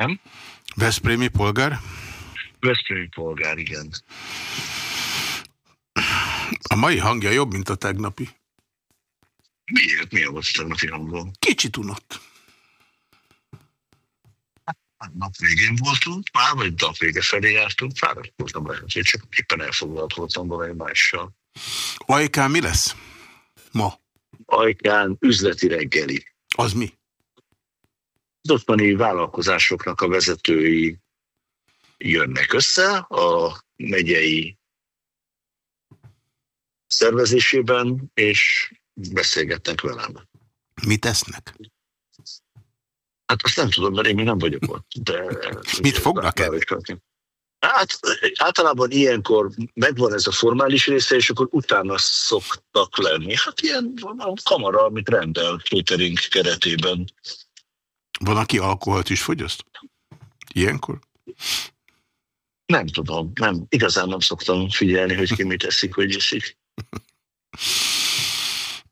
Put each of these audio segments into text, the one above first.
Nem? Veszprémi polgár? Veszprémi polgár, igen. A mai hangja jobb, mint a tegnapi. Miért? Milyen volt a tegnapi hangom? Kicsit unott. Nap végén voltunk, már vagy nap vége felé jártunk, fáradt voltam lehet, hogy csak éppen elfoglalt voltam valami mással. Ajkán mi lesz? Ma? Ajkán üzleti reggeli. Az mi? Az ottani vállalkozásoknak a vezetői jönnek össze a megyei szervezésében, és beszélgetnek velem. Mit esznek? Hát azt nem tudom, mert én még nem vagyok ott. De Mit fognak el? Hát általában ilyenkor megvan ez a formális része, és akkor utána szoktak lenni. Hát ilyen kamara, amit rendel catering keretében. Van, aki alkoholt is fogyaszt? Ilyenkor? Nem tudom, nem. Igazán nem szoktam figyelni, hogy ki mit eszik, hogy iszik.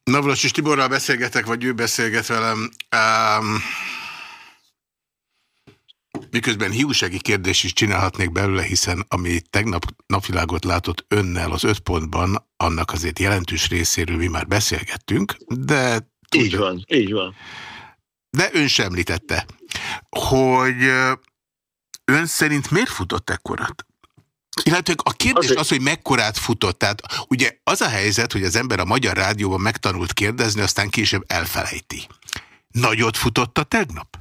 Navras és Tiborral beszélgetek, vagy ő beszélget velem. Um, miközben hiúsági kérdés is csinálhatnék belőle, hiszen ami tegnap napvilágot látott önnel az öt pontban, annak azért jelentős részéről mi már beszélgettünk, de... Így van, így van. De ön sem említette, hogy ön szerint miért futott ekkorat? Illetve a kérdés az, hogy mekkorát futott. Tehát ugye az a helyzet, hogy az ember a Magyar Rádióban megtanult kérdezni, aztán később elfelejti. Nagyot futott a tegnap?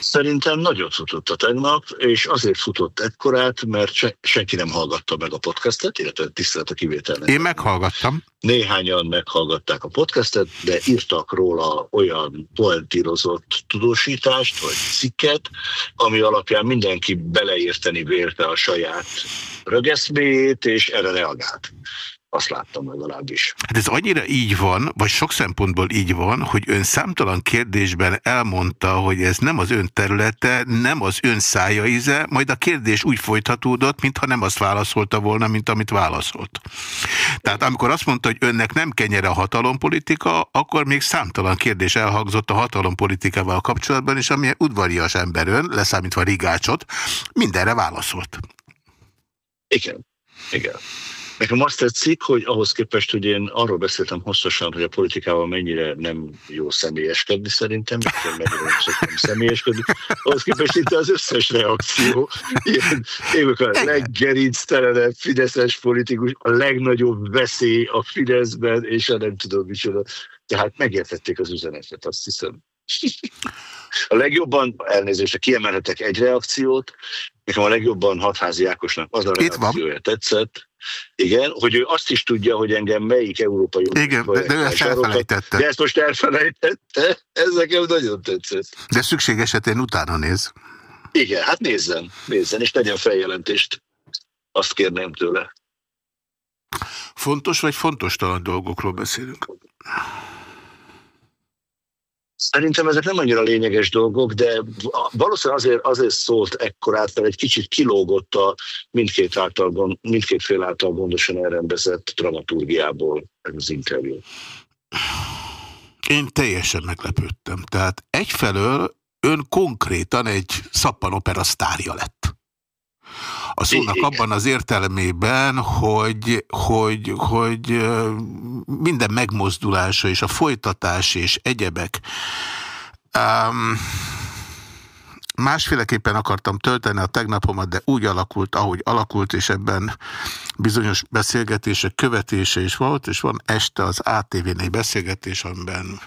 Szerintem nagyot futott a tegnap, és azért futott ekkorát, mert se, senki nem hallgatta meg a podcastet, illetve tisztelet a kivételnek. Én meghallgattam. Néhányan meghallgatták a podcastet, de írtak róla olyan poentírozott tudósítást, vagy cikket, ami alapján mindenki beleérteni vélte a saját rögeszméjét, és erre reagált. Azt láttam legalábbis. Hát ez annyira így van, vagy sok szempontból így van, hogy ön számtalan kérdésben elmondta, hogy ez nem az ön területe, nem az ön szája íze, majd a kérdés úgy folytatódott, mintha nem azt válaszolta volna, mint amit válaszolt. Tehát amikor azt mondta, hogy önnek nem kenyere a hatalompolitika, akkor még számtalan kérdés elhangzott a hatalompolitikával kapcsolatban, és amilyen udvarias ember ön, leszámítva Rigácsot, mindenre válaszolt. Igen, igen. Nekem azt tetszik, hogy ahhoz képest, hogy én arról beszéltem hosszasan, hogy a politikával mennyire nem jó személyeskedni szerintem, mennyire nem szoktam személyeskedni, ahhoz képest itt az összes reakció, ilyen, évek a leggerinctelenebb fideszes politikus, a legnagyobb veszély a Fideszben, és a nem tudom micsoda. Tehát megértették az üzenetet, azt hiszem. A legjobban, elnézést, kiemelhetek egy reakciót, nekem a legjobban hatházi Ákosnak az a reakciója tetszett, igen, hogy ő azt is tudja, hogy engem melyik európai Igen, de, de ezt elfelejtette. De ezt most elfelejtette, ez nekem nagyon tetszett. De szükség esetén utána néz. Igen, hát nézzen, nézzen, és tegyen feljelentést. Azt kérném tőle. Fontos vagy fontos talán dolgokról beszélünk? Szerintem ezek nem annyira lényeges dolgok, de valószínűleg azért, azért szólt ekkorát, mert egy kicsit kilógott a mindkét, által, mindkét fél által gondosan elrendezett dramaturgiából az interjú. Én teljesen meglepődtem. Tehát egyfelől ön konkrétan egy szappanopera sztárja lett. A szónak Igen. abban az értelmében, hogy, hogy, hogy minden megmozdulása és a folytatás és egyebek. Um, másféleképpen akartam tölteni a tegnapomat, de úgy alakult, ahogy alakult, és ebben bizonyos beszélgetések követése is volt, és van este az ATV-n egy beszélgetés, amiben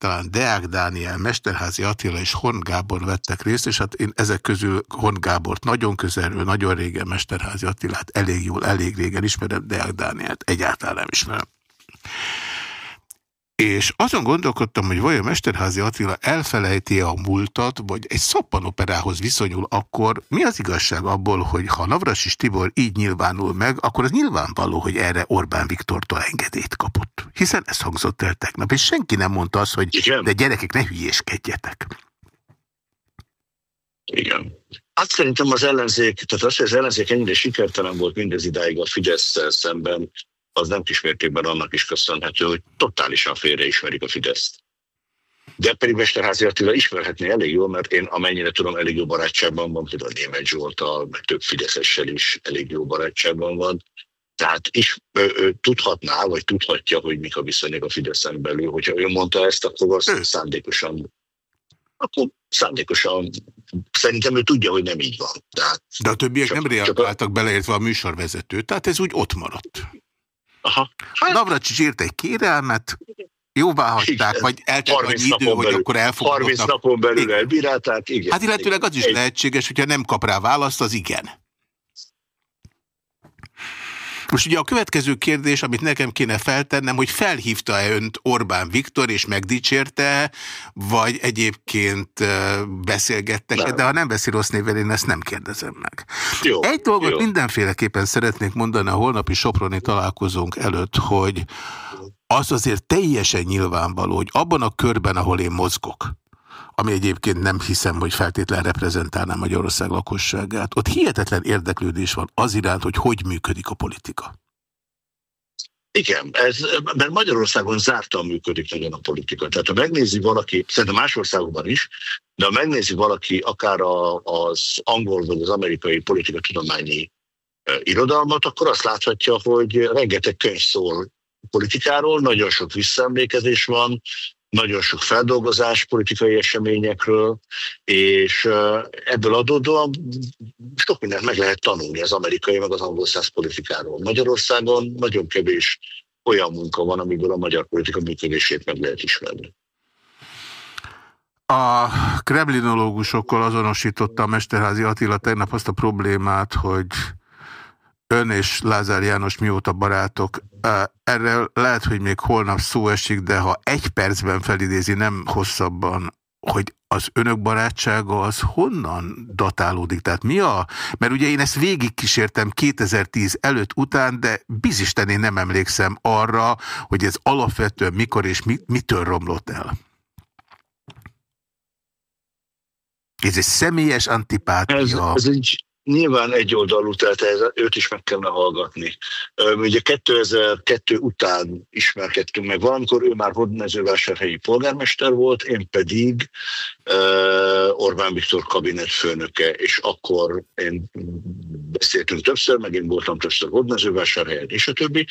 talán Deák Dániel, Mesterházi Attila és Horn Gábor vettek részt, és hát én ezek közül Horn Gábort nagyon közelről, nagyon régen Mesterházi Attilát elég jól, elég régen ismerem, Deák Dánielt egyáltalán nem ismerem. És azon gondolkodtam, hogy vajon Mesterházi Attila elfelejti -e a múltat, vagy egy szappanoperához viszonyul, akkor mi az igazság abból, hogy ha Navras és Tibor így nyilvánul meg, akkor az nyilvánvaló, hogy erre Orbán Viktortól engedélyt kapott. Hiszen ez hangzott el tegnap, és senki nem mondta azt, hogy Igen. de gyerekek, ne hülyéskedjetek. Igen. Hát szerintem az ellenzék, tehát az, hogy az ellenzék ennyire sikertelen volt mindez idáig a fidesz szemben, az nem kismértékben annak is köszönhető, hogy totálisan félreismerik a Fideszt. De pedig Mesterházi Attila ismerhetné elég jól, mert én amennyire tudom, elég jó barátságban van, például Német Zsoltal, meg több Fideszessel is elég jó barátságban van. Tehát is ö, ö, tudhatná, vagy tudhatja, hogy mik a viszonyok a Fideszen belül. Hogyha ő mondta ezt, akkor azt szándékosan akkor szándékosan szerintem ő tudja, hogy nem így van. Tehát De a többiek csak, nem reagáltak a... beleértve a műsorvezető, tehát ez úgy ott maradt. Aha. Hát... Navracsics írt egy kérelmet, jóvá hagyták, igen. vagy eltelt annyi idő, belül, hogy akkor elfogadottak. 30 napon belül elbírálták, igen. Hát illetőleg az is igen. lehetséges, hogyha nem kap rá választ, az igen. Most ugye a következő kérdés, amit nekem kéne feltennem, hogy felhívta-e önt Orbán Viktor, és megdicsérte, vagy egyébként beszélgettek-e, de ha nem beszél rossz névvel, én ezt nem kérdezem meg. Jó, Egy dolgot jó. mindenféleképpen szeretnék mondani a holnapi Soproni találkozónk előtt, hogy az azért teljesen nyilvánvaló, hogy abban a körben, ahol én mozgok, ami egyébként nem hiszem, hogy feltétlen reprezentálná Magyarország lakosságát. Ott hihetetlen érdeklődés van az iránt, hogy hogy működik a politika. Igen, ez, mert Magyarországon zártan működik nagyon a politika. Tehát ha megnézi valaki, szerintem más országokban is, de ha megnézi valaki akár a, az angol vagy az amerikai politika tudományi e, irodalmat, akkor azt láthatja, hogy rengeteg könyv szól politikáról, nagyon sok visszaemlékezés van, nagyon sok feldolgozás politikai eseményekről, és ebből adódóan sok mindent meg lehet tanulni az amerikai, meg az angol száz politikáról. Magyarországon nagyon kevés olyan munka van, amiből a magyar politika működését meg lehet ismerni. A kremlinológusokkal azonosította a Mesterházi Attila tegnap azt a problémát, hogy ön és Lázár János mióta barátok. Erre lehet, hogy még holnap szó esik, de ha egy percben felidézi, nem hosszabban, hogy az önök barátsága az honnan datálódik? Tehát mi a... Mert ugye én ezt végigkísértem 2010 előtt után, de bizisten én nem emlékszem arra, hogy ez alapvetően mikor és mit, mitől romlott el. Ez egy személyes antipátia. Ez, ez egy nyilván egy oldalú, tehát őt is meg kellene hallgatni. Ugye 2002 után ismerkedtünk meg, valamikor ő már Hodnezővásárhelyi polgármester volt, én pedig Orbán Viktor kabinetfőnöke, és akkor én beszéltünk többször, meg én voltam többször Hodnezővásárhelyen, és a többi,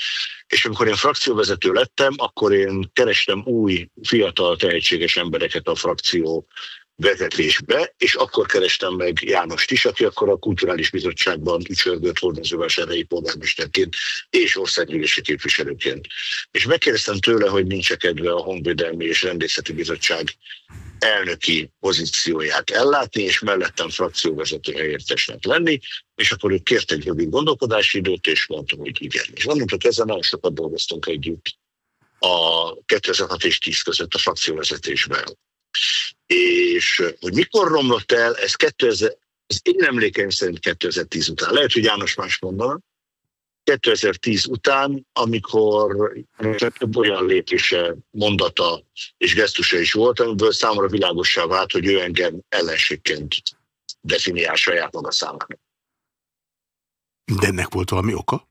és amikor én frakcióvezető lettem, akkor én kerestem új, fiatal, tehetséges embereket a frakció vezetésbe, és akkor kerestem meg Jánost is, aki akkor a Kulturális Bizottságban ücsörgött hordozóvásárhelyi polgármesterként és országgyűlési képviselőként. És megkérdeztem tőle, hogy nincs kedve a Honvédelmi és Rendészeti Bizottság elnöki pozícióját ellátni, és mellettem frakcióvezető helyettesnek lenni, és akkor ő kért egy rövid gondolkodási időt, és mondtam, hogy igen. És onnantól kezdve nagyon sokat dolgoztunk együtt a 2006 és 10 között a frakcióvezetésben. És hogy mikor romlott el, ez 2000, az én emlékeim szerint 2010 után. Lehet, hogy János más mondana. 2010 után, amikor több olyan lépése, mondata és gesztusa is volt, amiből számomra világossá vált, hogy ő engem ellenségként definiál saját maga számára. De ennek volt valami oka?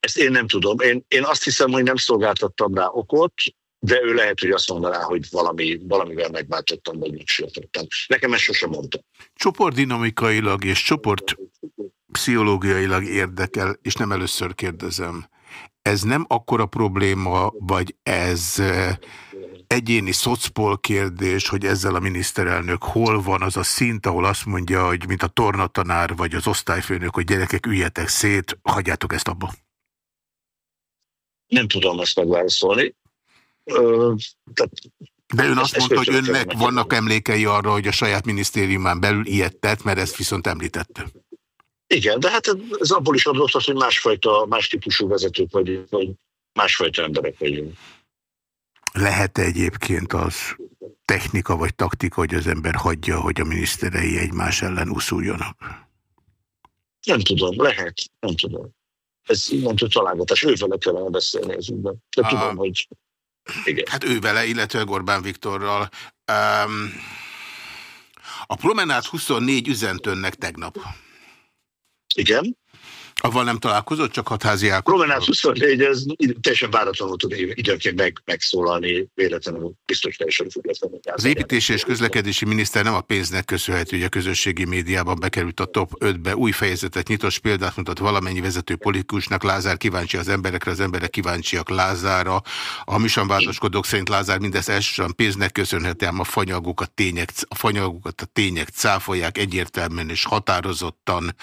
Ezt én nem tudom. Én, én azt hiszem, hogy nem szolgáltattam rá okot, de ő lehet, hogy azt mondaná, hogy valami, valamivel megváltottam, vagy nincs sértettem. Nekem ezt sosem mondta. Csoportdinamikailag és csoport pszichológiailag érdekel, és nem először kérdezem. Ez nem akkora probléma, vagy ez eh, egyéni szocpol kérdés, hogy ezzel a miniszterelnök hol van az a szint, ahol azt mondja, hogy mint a tornatanár, vagy az osztályfőnök, hogy gyerekek, üljetek szét, hagyjátok ezt abba. Nem tudom ezt megválaszolni tehát de ön azt mondta, hogy önnek vannak emlékei arra, hogy a saját minisztériumán belül ilyet tett, mert ezt viszont említette. Igen, de hát ez abból is adott hogy másfajta, más típusú vezetők vagy, vagy másfajta emberek vagyunk. Lehet -e egyébként az technika vagy taktika, hogy az ember hagyja, hogy a miniszterei egymás ellen uszuljanak? Nem tudom, lehet, nem tudom. Ez innentől találgatás, ővele kellene beszélni ez ügyben. De a... tudom, hogy igen. Hát ő vele, illetve Orbán Viktorral. Um, a Promenát 24 üzent önnek tegnap. Igen. Avval nem találkozott, csak hatházi Ákos? Promenát 24, ez teljesen váratlanul tud időnként meg, megszólalni, véletlenül biztos teljesen függetlenül. Az építési és közlekedési miniszter nem a pénznek köszönhető, hogy a közösségi médiában bekerült a top 5-be, új fejezetet nyitott példát mutat valamennyi vezető politikusnak, Lázár kíváncsi az emberekre, az emberek kíváncsiak Lázára. A műsorvádoskodók szerint Lázár mindez elsősorban pénznek köszönhető, ám a fanyagokat, tények, a fanyagokat a tények cáfolják egyértelműen és határozottan.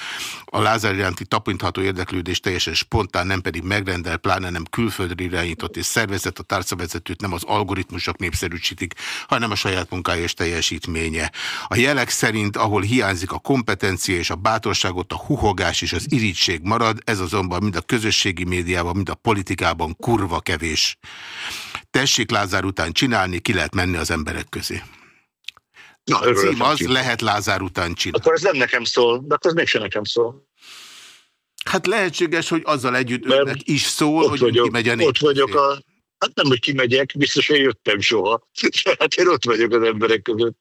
A Lázár iránti tapint látható érdeklődés teljesen spontán, nem pedig megrendel, pláne nem külföldre irányított és szervezet a tárcavezetőt nem az algoritmusok népszerűsítik, hanem a saját munkája és teljesítménye. A jelek szerint, ahol hiányzik a kompetencia és a bátorságot, a huhogás és az irítség marad, ez azonban mind a közösségi médiában, mind a politikában kurva kevés. Tessék Lázár után csinálni, ki lehet menni az emberek közé. Na, a cím az, lehet Lázár után csinálni. Akkor ez nem nekem szól, de akkor ez mégsem nekem szól. Hát lehetséges, hogy azzal együtt Mert önnek is szól, hogy vagyok, kimegy a Ott vagyok a... Hát nem, hogy kimegyek, biztos, hogy jöttem soha. Hát én ott vagyok az emberek között.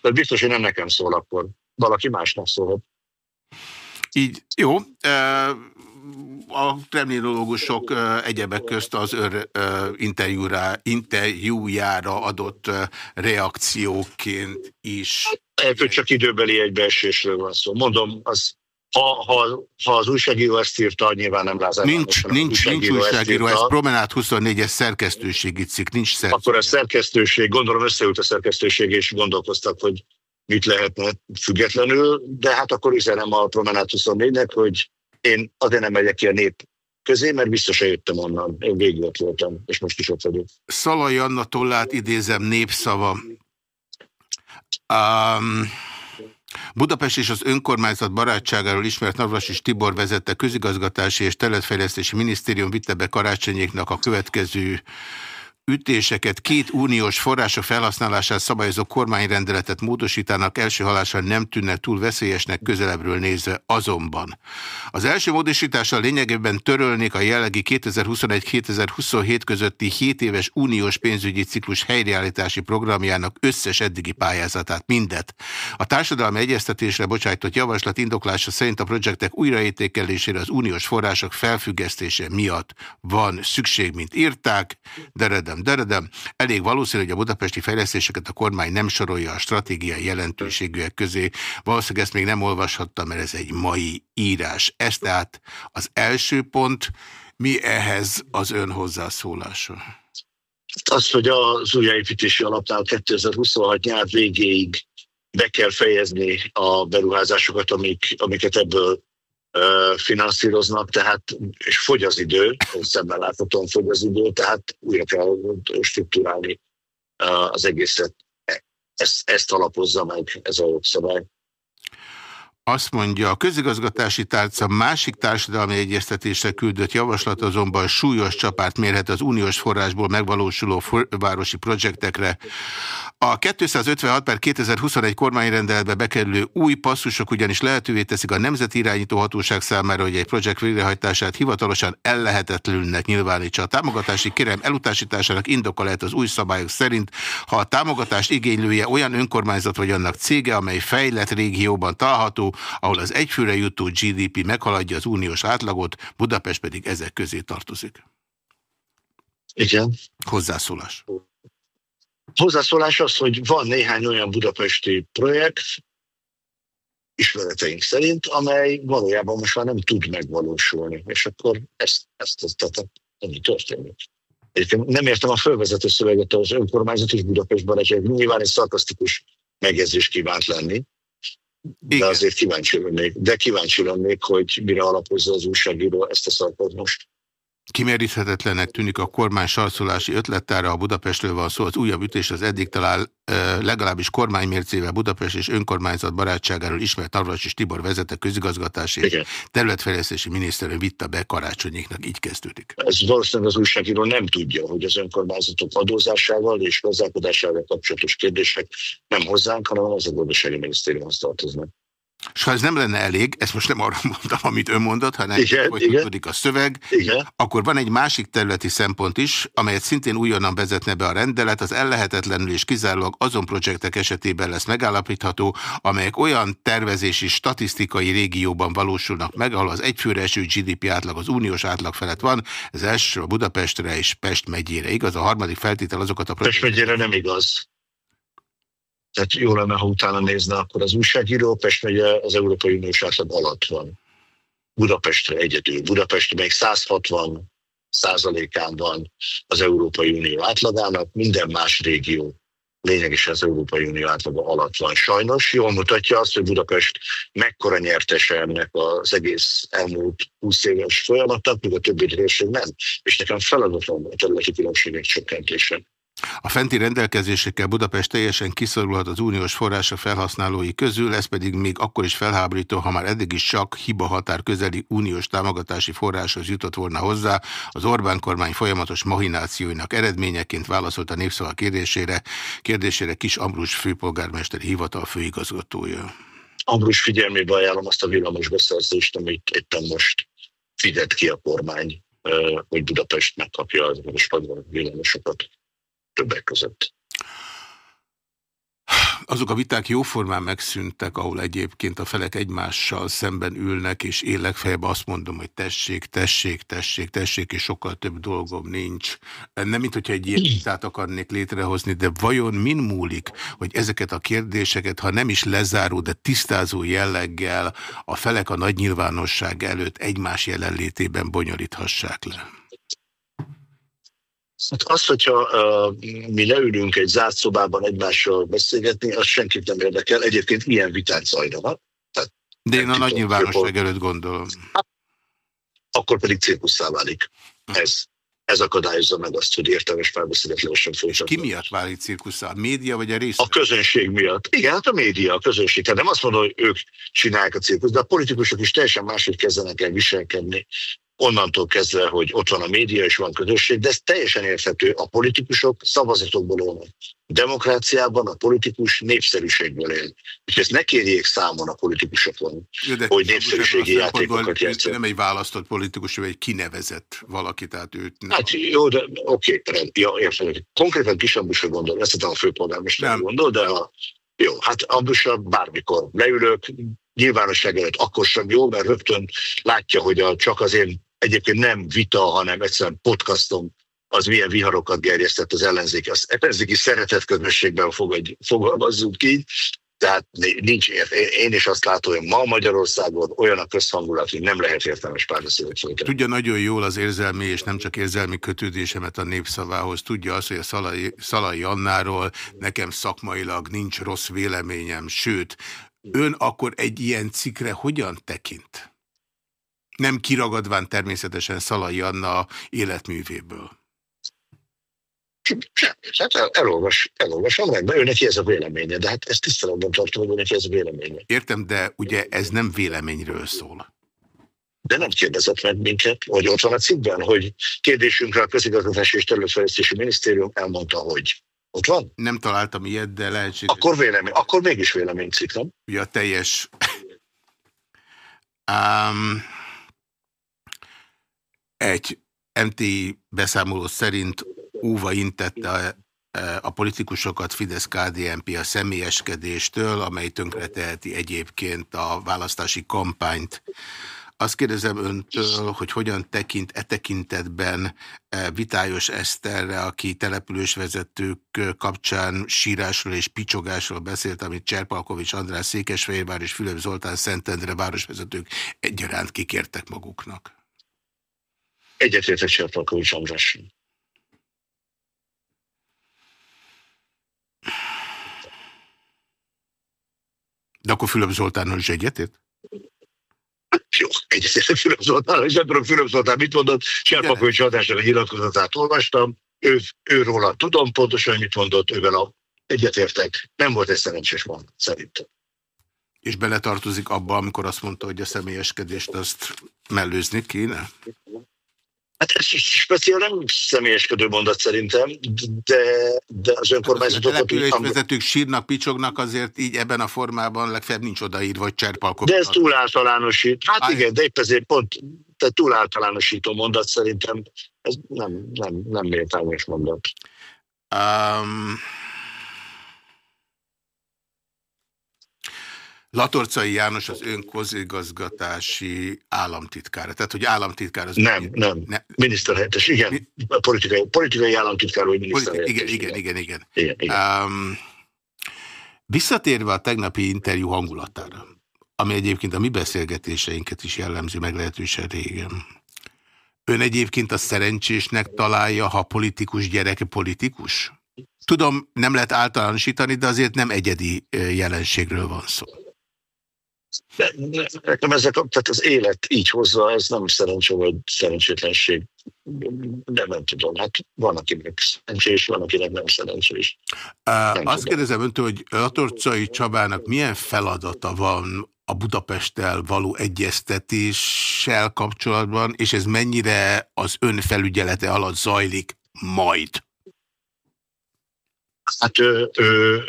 Tehát biztos, hogy nem nekem szól akkor. Valaki másnak szólhat. Így, jó. A kremlinológusok egyebek közt az ör interjújára adott reakcióként is. Hát, csak időbeli egybeesésről van szó. Mondom, az ha, ha, ha az újságíró ezt írta, nyilván nem Lázár Nincs, nincs, nincs újságíró, ez Promenát 24-es szerkesztőségi cikk, nincs szerkesztőség. Akkor a szerkesztőség, gondolom összeült a szerkesztőség, és gondolkoztak, hogy mit lehetne függetlenül, de hát akkor üzenem a Promenát 24-nek, hogy én azért nem megyek ki a nép közé, mert biztos jöttem onnan. Én végig ott voltam, és most is ott vagyok. Szalai Anna tollát idézem népszava. Um, Budapest és az önkormányzat barátságáról ismert Navras és Tibor vezette közigazgatási és területfejlesztési minisztérium vitte be karácsonyéknak a következő ütéseket két uniós források felhasználását szabályozó kormányrendeletet módosítának első halásra nem tűnnek túl veszélyesnek közelebbről nézve azonban. Az első módosítással lényegében törölnék a jellegi 2021-2027 közötti 7 éves uniós pénzügyi ciklus helyreállítási programjának összes eddigi pályázatát, mindet. A társadalmi egyeztetésre bocsájtott javaslat indoklása szerint a projektek újraértékelésére az uniós források felfüggesztése miatt van szükség, mint írták, de redem deredem, deredem. Elég valószínű, hogy a budapesti fejlesztéseket a kormány nem sorolja a stratégiai jelentőségűek közé. Valószínűleg ezt még nem olvashattam, mert ez egy mai írás. Ez tehát az első pont. Mi ehhez az ön hozzászólása? Az, hogy az újjáépítési alapnál 2026 nyár végéig be kell fejezni a beruházásokat, amik, amiket ebből finanszíroznak, tehát, és fogy az idő, szemben láthatóan fogy az idő, tehát újra kell struktúrálni az egészet. Ezt, ezt alapozza meg ez a jogszabály. Azt mondja, a közigazgatási tárca másik társadalmi egyeztetésre küldött javaslat azonban súlyos csapát mérhet az uniós forrásból megvalósuló városi projektekre. A 256 per 2021 kormányrendeletbe bekerülő új passzusok ugyanis lehetővé teszik a Nemzeti Irányító Hatóság számára, hogy egy projekt végrehajtását hivatalosan ellehetetlennek nyilvánítsa. A támogatási kérem elutasításának indoka lehet az új szabályok szerint, ha a támogatást igénylője olyan önkormányzat vagy annak cége, amely fejlett régióban található, ahol az egyfőre jutó GDP meghaladja az uniós átlagot, Budapest pedig ezek közé tartozik. Igen. Hozzászólás. Hozzászólás az, hogy van néhány olyan budapesti projekt, ismereteink szerint, amely valójában most már nem tud megvalósulni. És akkor ezt, ezt, ezt tehát ennyi történik. Egyébként nem értem a fölvezető szöveget az önkormányzat és Budapest barátja, nyilván egy szarkasztikus megjegyzés kívánt lenni, de azért kíváncsi lennék, de kíváncsi lennék, hogy mire alapozza az újságíró ezt a szarkot most. Kimeríthetetlenek tűnik a kormány sarcolási ötletára, a Budapestről van szó, az újabb ütés az eddig talál legalábbis kormánymércével Budapest és önkormányzat barátságáról ismert Navras és Tibor vezette közigazgatási és területfejlesztési miniszterő vitta be karácsonyéknak, így kezdődik. Ez valószínűleg az újságíró nem tudja, hogy az önkormányzatok adózásával és gazdálkodásával kapcsolatos kérdések nem hozzánk, hanem az a gazdasági minisztériumhoz tartoznak. És ha ez nem lenne elég, ezt most nem arra mondtam, amit ön mondott, hanem igen, folytatódik a szöveg, igen. akkor van egy másik területi szempont is, amelyet szintén újonnan vezetne be a rendelet, az ellehetetlenül és kizárólag azon projektek esetében lesz megállapítható, amelyek olyan tervezési statisztikai régióban valósulnak meg, ahol az egyfőre eső GDP átlag az uniós átlag felett van, ez a Budapestre és Pest megyére. Igaz, a harmadik feltétel azokat a projekteket... Pest megyére nem igaz. Tehát jó lenne, ha utána nézne, akkor az újságíró Pest megye az Európai Uniós átlag alatt van. Budapestre egyedül. Budapest még 160 százalékán van az Európai Unió átlagának, minden más régió lényegesen az Európai Unió átlaga alatt van. Sajnos jól mutatja azt, hogy Budapest mekkora nyertese ennek az egész elmúlt 20 éves folyamatnak, míg a többi térség nem. És nekem feladatom a területi különbségek csökkentése. A fenti rendelkezésekkel Budapest teljesen kiszorulhat az uniós forrása felhasználói közül, ez pedig még akkor is felháborító, ha már eddig is csak hiba határ közeli uniós támogatási forráshoz jutott volna hozzá. Az Orbán kormány folyamatos mahinációinak eredményeként válaszolt a népszava kérdésére, kérdésére Kis Ambrus főpolgármesteri hivatal főigazgatója. Ambrus figyelmébe ajánlom azt a villamos beszerzést, amit éppen most fizet ki a kormány, hogy Budapest megkapja az villamosokat többek között. Azok a viták jóformán megszűntek, ahol egyébként a felek egymással szemben ülnek, és én legfeljebb azt mondom, hogy tessék, tessék, tessék, tessék, és sokkal több dolgom nincs. Nem, mint hogyha egy ilyen vitát akarnék létrehozni, de vajon min múlik, hogy ezeket a kérdéseket, ha nem is lezáró, de tisztázó jelleggel a felek a nagy nyilvánosság előtt egymás jelenlétében bonyolíthassák le? Hát azt, hogyha uh, mi leülünk egy zárt szobában egymással beszélgetni, az senkit nem érdekel. Egyébként ilyen viták zajlanak. Tehát De én a nagy nyilvánosság előtt gondolom. Akkor pedig cirkuszá válik. Ez, ez akadályozza meg azt, hogy értelmes párbeszédet lehessen folytatni. Ki miatt válik cirkuszá? A média vagy a rész? A közönség miatt. Igen, hát a média, a közönség. Tehát nem azt mondom, hogy ők csinálják a cirkuszt, de a politikusok is teljesen máshogy kezdenek el viselkedni onnantól kezdve, hogy ott van a média és van közösség, de ez teljesen érthető. A politikusok szavazatokból élnek. Demokráciában a politikus népszerűségből él. És ezt ne kérjék számon a politikusokon, hogy népszerűségi játékokat játszanak. Nem egy választott politikus, vagy egy kinevezett valaki, tehát őt nem. Hát jó, de oké, okay, ja, értem. Konkrétan Kisambusra gondol, ezt a főpolgármester gondol, de a, jó, hát Ambusra bármikor leülök, nyilvánosság előtt akkor sem jó, mert rögtön látja, hogy a, csak az én egyébként nem vita, hanem egyszerűen podcastom, az milyen viharokat gerjesztett az ellenzéki. Az ellenzéki szeretett közösségben fogalmazzunk így, tehát nincs ért. Én is azt látom, hogy ma Magyarországon olyan a közhangulat, hogy nem lehet értelmes párbeszédet folytatni. Tudja nagyon jól az érzelmi és nem csak érzelmi kötődésemet a népszavához. Tudja azt, hogy a Szalai, Szalai Annáról nekem szakmailag nincs rossz véleményem, sőt, ön akkor egy ilyen cikre hogyan tekint? Nem kiragadván természetesen Szalai Anna életművéből. Hát el, elolvas, elolvasom, rendben, ő neki ez a véleménye, de hát ezt tiszteletben tartom, hogy ő neki ez a véleménye. Értem, de ugye ez nem véleményről szól. De nem kérdezett meg minket, hogy ott van a cikkben, hogy kérdésünkre a közigazgatási és területfejlesztési minisztérium elmondta, hogy ott van? Nem találtam ilyet, de lehetséges. Akkor vélemény, akkor mégis véleménycikk, nem? Ugye a teljes... um, egy MTI beszámoló szerint óva intette e, a politikusokat Fidesz-KDNP a személyeskedéstől, amely tönkreteheti egyébként a választási kampányt. Azt kérdezem öntől, hogy hogyan tekint e tekintetben e, Vitályos Eszterre, aki településvezetők kapcsán sírásról és picsogásról beszélt, amit Cserpalkovics András Székesfehérvár és Fülöp Zoltán Szentendre városvezetők egyaránt kikértek maguknak. Egyetértek Cserpalkovics András. De akkor Fülöp Zoltánnal is egyetért? Jó, egyetértek Fülöp Zoltánnal, és tudom Fülöp Zoltán mit mondott, Cserpakovics adásra nyilatkozatát olvastam, ő, őróla tudom pontosan, mit mondott, ővel a egyetértek. Nem volt egy szerencsés van, szerintem. És beletartozik abba, amikor azt mondta, hogy a személyeskedést azt mellőzni kéne? Hát ez speciál nem személyeskedő mondat szerintem, de, de az önkormányzatok... Hát az vezetők sírnak, picsognak, azért így ebben a formában legfeljebb nincs odaírva, vagy cserpalkok. De ez túl általánosít. Hát Á, igen, de épp ezért pont te túl általánosító mondat szerintem. Ez nem, nem, nem méltányos mondat. Um, Latorcai János az ön közigazgatási államtitkára. Tehát, hogy államtitkár az... Nem, nem. Ne... Miniszterhelyettes, igen. Mi? Politikai, politikai államtitkár, vagy miniszterhelyettes. Igen, igen, igen. igen, igen. igen. Um, visszatérve a tegnapi interjú hangulatára, ami egyébként a mi beszélgetéseinket is jellemzi meglehetősen régen. Ön egyébként a szerencsésnek találja, ha politikus gyereke politikus? Tudom, nem lehet általánosítani, de azért nem egyedi jelenségről van szó. Nekem ezek, tehát az élet így hozza, ez nem szerencsé vagy szerencsétlenség. De nem tudom, hát van, akinek szerencsés, van, akinek nem szerencsés. Nem Azt tudom. kérdezem öntől, hogy Latorcai Csabának milyen feladata van a Budapesttel való egyeztetéssel kapcsolatban, és ez mennyire az ön felügyelete alatt zajlik majd? Hát ő, ő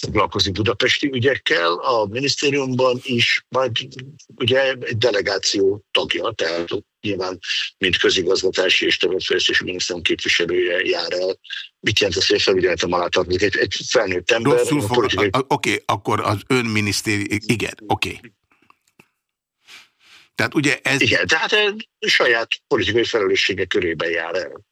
foglalkozik budapesti ügyekkel, a minisztériumban is, majd ugye egy delegáció tagja, tehát nyilván mint közigazgatási és területfejlesztési minisztérium képviselője jár el. Mit jelent az, hogy felügyeletem alá tartozik egy, egy felnőtt ember? Rosszul fog, politikai... Oké, okay, akkor az ön minisztérium, igen, oké. Okay. Tehát ugye ez... Igen, tehát saját politikai felelőssége körében jár el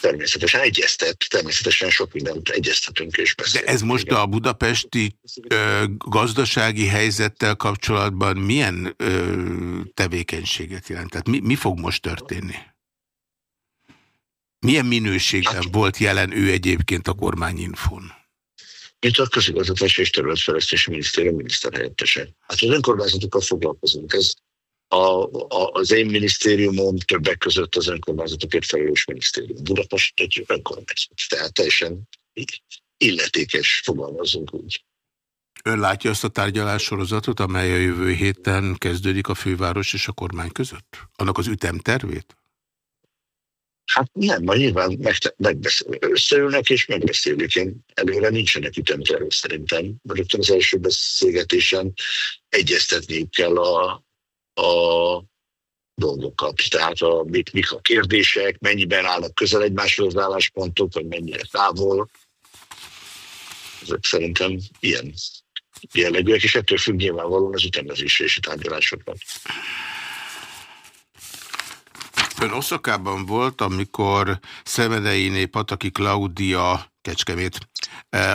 természetesen egyeztet, természetesen sok mindent egyeztetünk és beszélünk. De ez most a budapesti ö, gazdasági helyzettel kapcsolatban milyen ö, tevékenységet jelent? Tehát mi, mi fog most történni? Milyen minőségben hát, volt jelen ő egyébként a kormányinfon? Mint a közigazgatási és területfejlesztési minisztérium miniszterhelyettese. Hát az önkormányzatokkal foglalkozunk. Ez a, a, az én minisztériumom többek között az önkormányzatokért felelős minisztérium. Budapest egy önkormányzat, tehát teljesen illetékes, fogalmazunk úgy. Ön látja azt a tárgyalás sorozatot, amely a jövő héten kezdődik a főváros és a kormány között? Annak az ütemtervét? Hát nem, ma nyilván összeülnek és megbeszélik. Én előre nincsenek ütemtervek szerintem. Rögtön az első beszélgetésen egyeztetniük kell a, a dolgokat. Tehát a, mik, mik a kérdések, mennyiben állnak közel egymáshoz az álláspontok, vagy mennyire távol. Ezek szerintem ilyen jellegűek, és ettől függ nyilvánvalóan az ütemezésre és a. Ön Oszakában volt, amikor Szemedeiné Pataki Klaudia Kecskemét.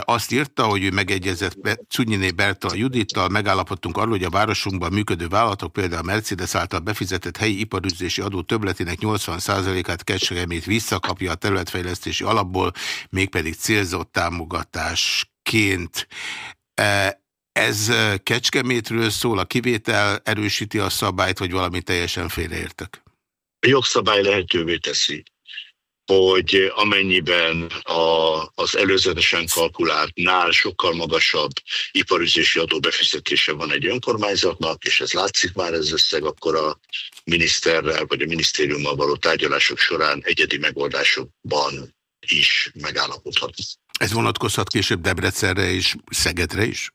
Azt írta, hogy ő megegyezett Cunyiné Berta Judittal, megállapodtunk arról, hogy a városunkban működő vállalatok, például a Mercedes által befizetett helyi iparüzési adó többletének 80%-át Kecskemét visszakapja a területfejlesztési alapból, mégpedig célzott támogatásként. Ez Kecskemétről szól, a kivétel erősíti a szabályt, vagy valami teljesen félreértek? A jogszabály lehetővé teszi hogy amennyiben a, az előzetesen kalkuláltnál sokkal magasabb iparüzési adó befizetése van egy önkormányzatnak, és ez látszik már ez összeg, akkor a miniszterrel vagy a minisztériummal való tárgyalások során egyedi megoldásokban is megállapodhat. Ez vonatkozhat később Debrecenre és Szegedre is?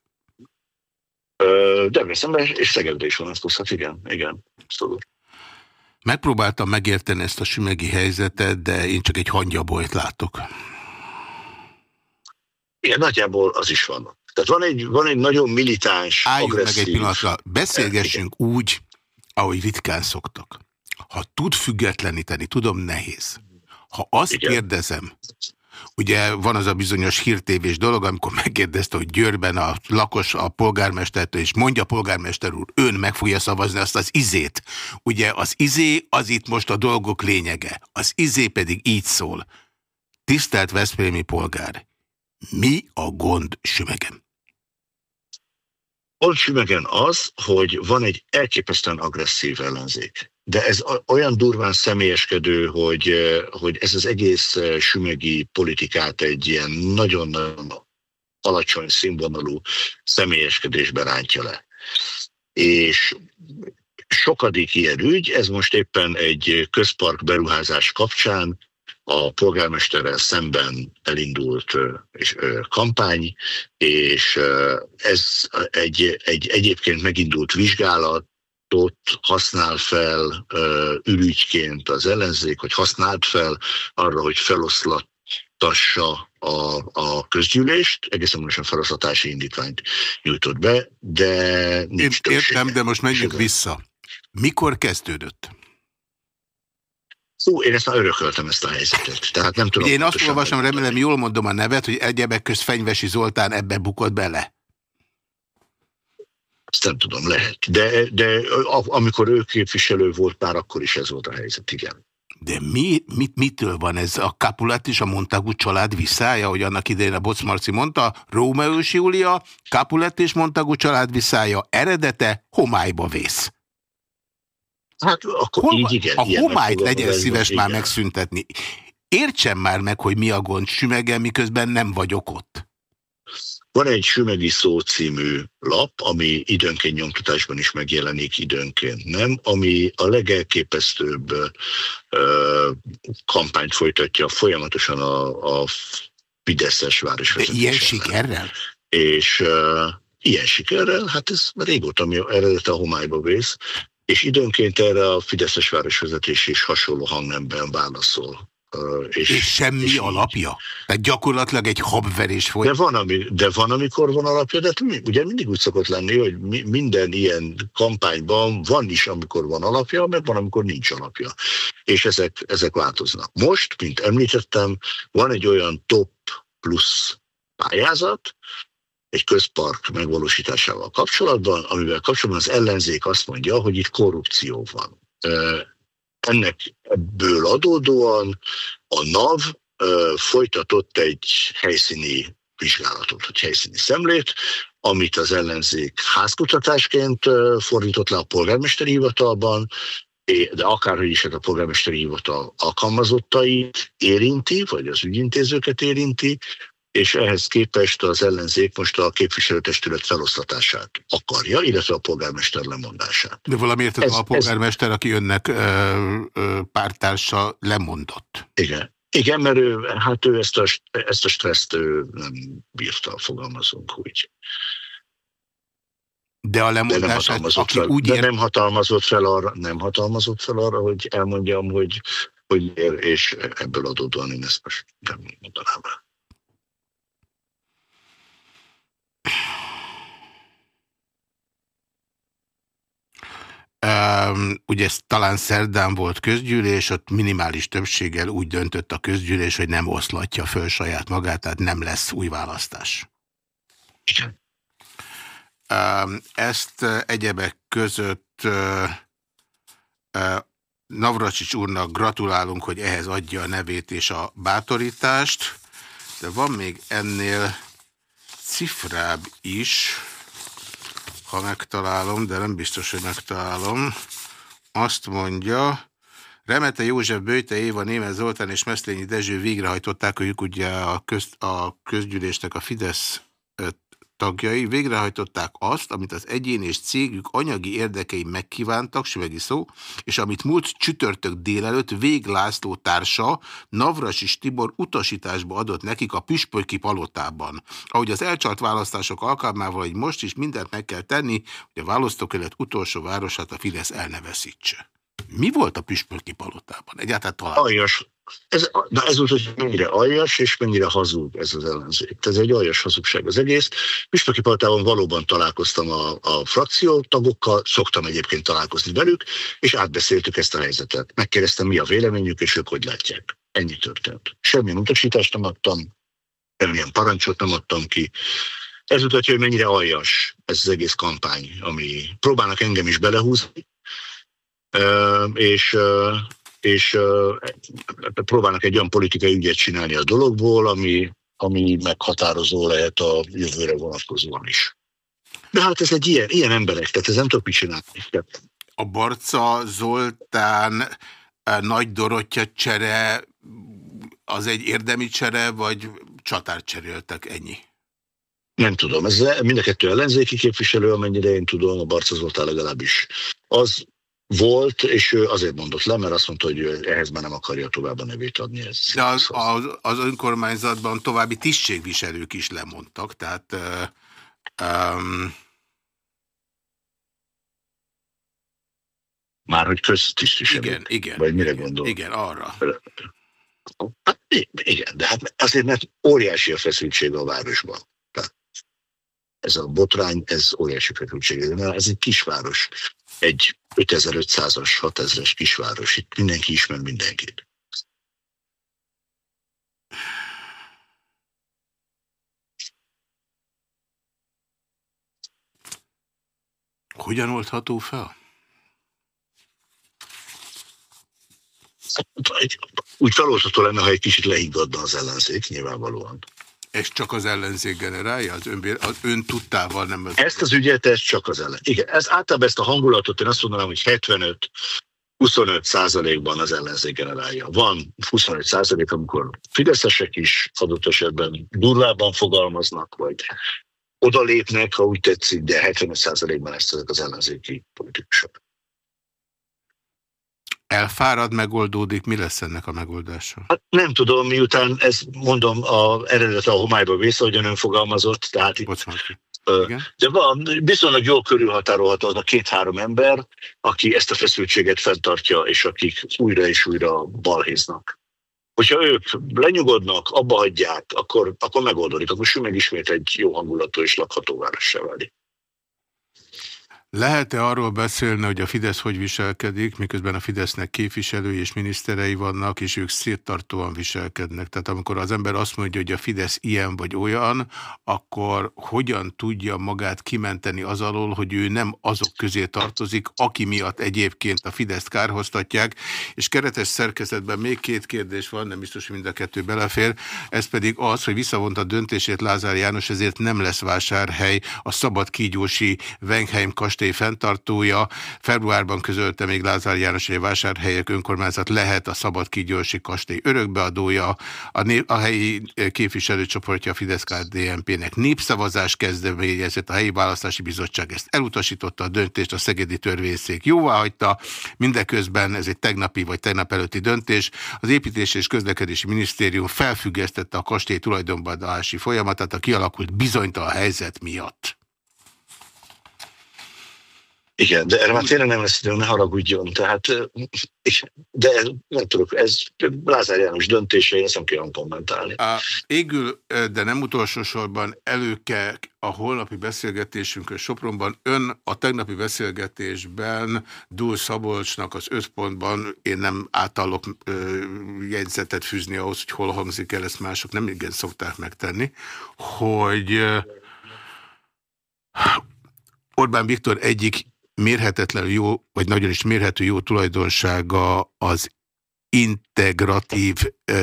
Debrecenre és Szegedre is vonatkozhat, igen. igen. Szóval. Megpróbáltam megérteni ezt a sümegi helyzetet, de én csak egy hangyabolyt látok. Igen, nagyjából az is van. Tehát van egy, van egy nagyon militáns, Álljunk agresszív... meg egy pillanatra. Beszélgessünk Igen. úgy, ahogy ritkán szoktak. Ha tud függetleníteni, tudom, nehéz. Ha azt Igen. kérdezem, Ugye van az a bizonyos hírtévés dolog, amikor megkérdezte, hogy Győrben a lakos a polgármestertől, és mondja a polgármester úr, ön meg fogja szavazni azt az izét. Ugye az izé az itt most a dolgok lényege. Az izé pedig így szól. Tisztelt Veszprémi polgár, mi a gond sümegem? Gond sümegen az, hogy van egy elképesztően agresszív ellenzék de ez olyan durván személyeskedő, hogy, hogy ez az egész sümegi politikát egy ilyen nagyon-nagyon alacsony színvonalú személyeskedésbe rántja le. És sokadik ilyen ügy, ez most éppen egy közpark beruházás kapcsán a polgármesterrel szemben elindult és, kampány, és ez egy, egy egyébként megindult vizsgálat, használ fel ürügyként az ellenzék, hogy használt fel arra, hogy feloszlattassa a, a közgyűlést, egészen pontosan feloszlatási indítványt nyújtott be, de nincs Én, Értem, de most menjünk vissza. Mikor kezdődött? Szó, én ezt már örököltem ezt a helyzetet. Tehát nem tudom. Én azt olvasom, remélem jól mondom a nevet, hogy egyebek közt Fenyvesi Zoltán ebbe bukott bele. Ezt nem tudom, lehet. De, de amikor ő képviselő volt, már akkor is ez volt a helyzet, igen. De mi, mit, mitől van ez a Capulet és a Montagu család visszája, hogy annak idején a Bocmarci mondta, Rómeus Júlia, Capulet és Montagu család visszája, eredete homályba vész. Hát akkor Hol, így igen. A homályt legyen szíves igen. már megszüntetni. Értsem már meg, hogy mi a gond sümegen, miközben nem vagyok ott. Van egy Sümegi Szó című lap, ami időnként nyomtatásban is megjelenik, időnként nem, ami a legelképesztőbb ö, kampányt folytatja folyamatosan a, a Fideszes városvezetés. ilyen sikerrel? És ö, ilyen sikerrel, hát ez régóta mi eredete a homályba vész, és időnként erre a Fideszes városvezetés is hasonló hangnemben válaszol. És, és semmi és alapja? Tehát gyakorlatilag egy habverés folyt. De van, ami, de van, amikor van alapja, de ugye mindig úgy szokott lenni, hogy mi, minden ilyen kampányban van is, amikor van alapja, meg van, amikor nincs alapja. És ezek, ezek változnak. Most, mint említettem, van egy olyan top plusz pályázat, egy közpark megvalósításával kapcsolatban, amivel kapcsolatban az ellenzék azt mondja, hogy itt korrupció van. Ennek ebből adódóan a NAV folytatott egy helyszíni vizsgálatot, vagy helyszíni szemlét, amit az ellenzék házkutatásként fordított le a polgármesteri hivatalban, de akárhogy is hát a polgármesteri hivatal alkalmazottait érinti, vagy az ügyintézőket érinti, és ehhez képest az ellenzék most a képviselőtestület felosztatását akarja, illetve a polgármester lemondását. De valamiért ez, a polgármester, ez, aki önnek ö, ö, pártársa lemondott. Igen. Igen, mert ő, hát ő ezt a, ezt a stresszt ő nem bírta, fogalmazunk úgy. De a lemondását, de nem aki fel, úgy ér... de nem hatalmazott fel arra, nem hatalmazott fel arra, hogy elmondjam, hogy, hogy és ebből adódóan én ezt most nem mondanám el. Um, ugye ez talán szerdán volt közgyűlés, ott minimális többséggel úgy döntött a közgyűlés, hogy nem oszlatja föl saját magát, tehát nem lesz új választás. Um, ezt egyebek között uh, uh, Navracsics úrnak gratulálunk, hogy ehhez adja a nevét és a bátorítást, de van még ennél cifrább is, ha megtalálom, de nem biztos, hogy megtalálom. Azt mondja, Remete József, Bőte Éva, Német Zoltán és Meszlényi Dezső végrehajtották, ugye a, köz, a közgyűlésnek a Fidesz tagjai végrehajtották azt, amit az egyén és cégük anyagi érdekei megkívántak, süvegi szó, és amit múlt csütörtök délelőtt Vég László társa Navras és Tibor utasításba adott nekik a Püspöki palotában. Ahogy az elcsalt választások alkalmával, hogy most is mindent meg kell tenni, hogy a választókerület utolsó városát a Fidesz elneveszítse. Mi volt a Püspöki palotában? Egyáltalán talán. Aljas, ez, na ez volt, hogy mennyire aljas és mennyire hazug ez az ellenzék. Ez egy aljas hazugság az egész. Püspöki Paltában valóban találkoztam a, a frakció tagokkal, szoktam egyébként találkozni velük, és átbeszéltük ezt a helyzetet. Megkérdeztem, mi a véleményük, és ők hogy látják. Ennyi történt. Semmilyen utasítást nem adtam, semmilyen parancsot nem adtam ki. Ez mutatja, hogy mennyire aljas ez az egész kampány, ami próbálnak engem is belehúzni, és és próbálnak egy olyan politikai ügyet csinálni a dologból, ami, ami meghatározó lehet a jövőre vonatkozóan is. De hát ez egy ilyen, ilyen emberek, tehát ez nem tudok mit csinálni. A Barca Zoltán Nagy Dorottya csere az egy érdemi csere, vagy csatárt cseréltek ennyi? Nem tudom, ez mind a kettő ellenzéki képviselő, amennyire én tudom, a Barca Zoltán legalábbis. Az volt, és ő azért mondott le, mert azt mondta, hogy ehhez már nem akarja tovább a nevét adni. Ez De az, az, az önkormányzatban további tisztségviselők is lemondtak, tehát uh, um, Már hogy köztisztviselők? Igen, igen. Vagy mire igen, gondol? Igen, arra. Hát, igen, de hát azért, mert óriási a feszültség a városban. Tehát ez a botrány, ez óriási feszültség. Ez egy kisváros, egy 5500-as, 6000-es kisváros. Itt mindenki ismer mindenkit. Hogyan oldható fel? Úgy feloldható lenne, ha egy kicsit lehiggadna az ellenzék, nyilvánvalóan. Ez csak az ellenzék generálja? Az, ön, az ön tudtával nem... Az ezt az ügyet, ez csak az ellen. Igen, ez általában ezt a hangulatot én azt mondanám, hogy 75 25 százalékban az ellenzék generálja. Van 25 százalék, amikor fideszesek is adott esetben durvában fogalmaznak, vagy odalépnek, ha úgy tetszik, de 75 százalékban ezt ezek az ellenzéki politikusok. Elfárad, megoldódik, mi lesz ennek a megoldása? Hát nem tudom, miután ez mondom a eredet a homályba vész, ahogyan ön fogalmazott, tehát itt, Bocsánat. de van, viszonylag jól körülhatárolható az a két-három ember, aki ezt a feszültséget fenntartja, és akik újra és újra balhéznak. Hogyha ők lenyugodnak, abba hagyják, akkor, akkor megoldódik, akkor meg ismét egy jó hangulatú és lakható várossá válik. Lehet-e arról beszélni, hogy a Fidesz hogy viselkedik, miközben a Fidesznek képviselői és miniszterei vannak, és ők széttartóan viselkednek? Tehát amikor az ember azt mondja, hogy a Fidesz ilyen vagy olyan, akkor hogyan tudja magát kimenteni az alól, hogy ő nem azok közé tartozik, aki miatt egyébként a Fideszt kárhoztatják, és keretes szerkezetben még két kérdés van, nem biztos, hogy mind a kettő belefér, ez pedig az, hogy visszavonta döntését Lázár János, ezért nem lesz vásárhely a szabad kígyósi Wenkheim kastély kastély fenntartója. Februárban közölte még Lázár János, hogy a vásárhelyek önkormányzat lehet a Szabad Kígyósi kastély örökbeadója. A, a helyi képviselőcsoportja a fidesz dnp nek népszavazás kezdeményezett, a helyi választási bizottság ezt elutasította, a döntést a Szegedi Törvényszék jóvá hagyta. Mindeközben ez egy tegnapi vagy tegnap előtti döntés. Az építési és közlekedési minisztérium felfüggesztette a kastély tulajdonbadási folyamatát a kialakult bizonytalan helyzet miatt. Igen, de erre már tényleg nem lesz idő, ne haragudjon. Tehát, de nem tudok, ez Lázár János döntése, én ezt nem kell kommentálni. A, égül, de nem utolsó sorban előke a holnapi beszélgetésünkön Sopronban. Ön a tegnapi beszélgetésben Dúl Szabolcsnak az öt pontban, én nem általok ö, jegyzetet fűzni ahhoz, hogy hol hangzik el, ezt mások nem igen szokták megtenni, hogy Orbán Viktor egyik mérhetetlen jó, vagy nagyon is mérhető jó tulajdonsága az integratív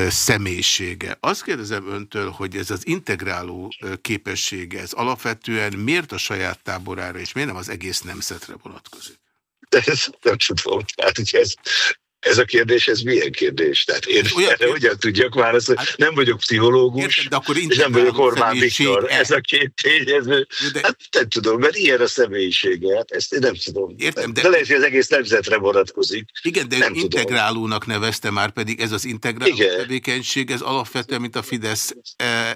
személyisége. Azt kérdezem öntől, hogy ez az integráló képessége, ez alapvetően miért a saját táborára, és miért nem az egész nemzetre vonatkozik? De ez nem tudom. Tehát, hogy ez, ez a kérdés, ez milyen kérdés? Tehát én Olyan erre hogyan tudjak válaszolni? Hát, nem vagyok pszichológus, értem, de akkor és nem vagyok Orbán Viktor. El. Ez a két tényező. De, hát nem tudom, mert ilyen a személyisége. Hát ezt én nem tudom. Értem, de, de lehet, hogy az egész nemzetre vonatkozik. Igen, de nem integrálónak tudom. nevezte már, pedig ez az integráló Igen. tevékenység, ez alapvetően, mint a Fidesz eh,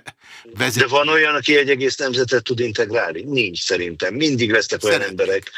vezet. De van olyan, aki egy egész nemzetet tud integrálni? Nincs szerintem. Mindig lesznek olyan Szerint. emberek,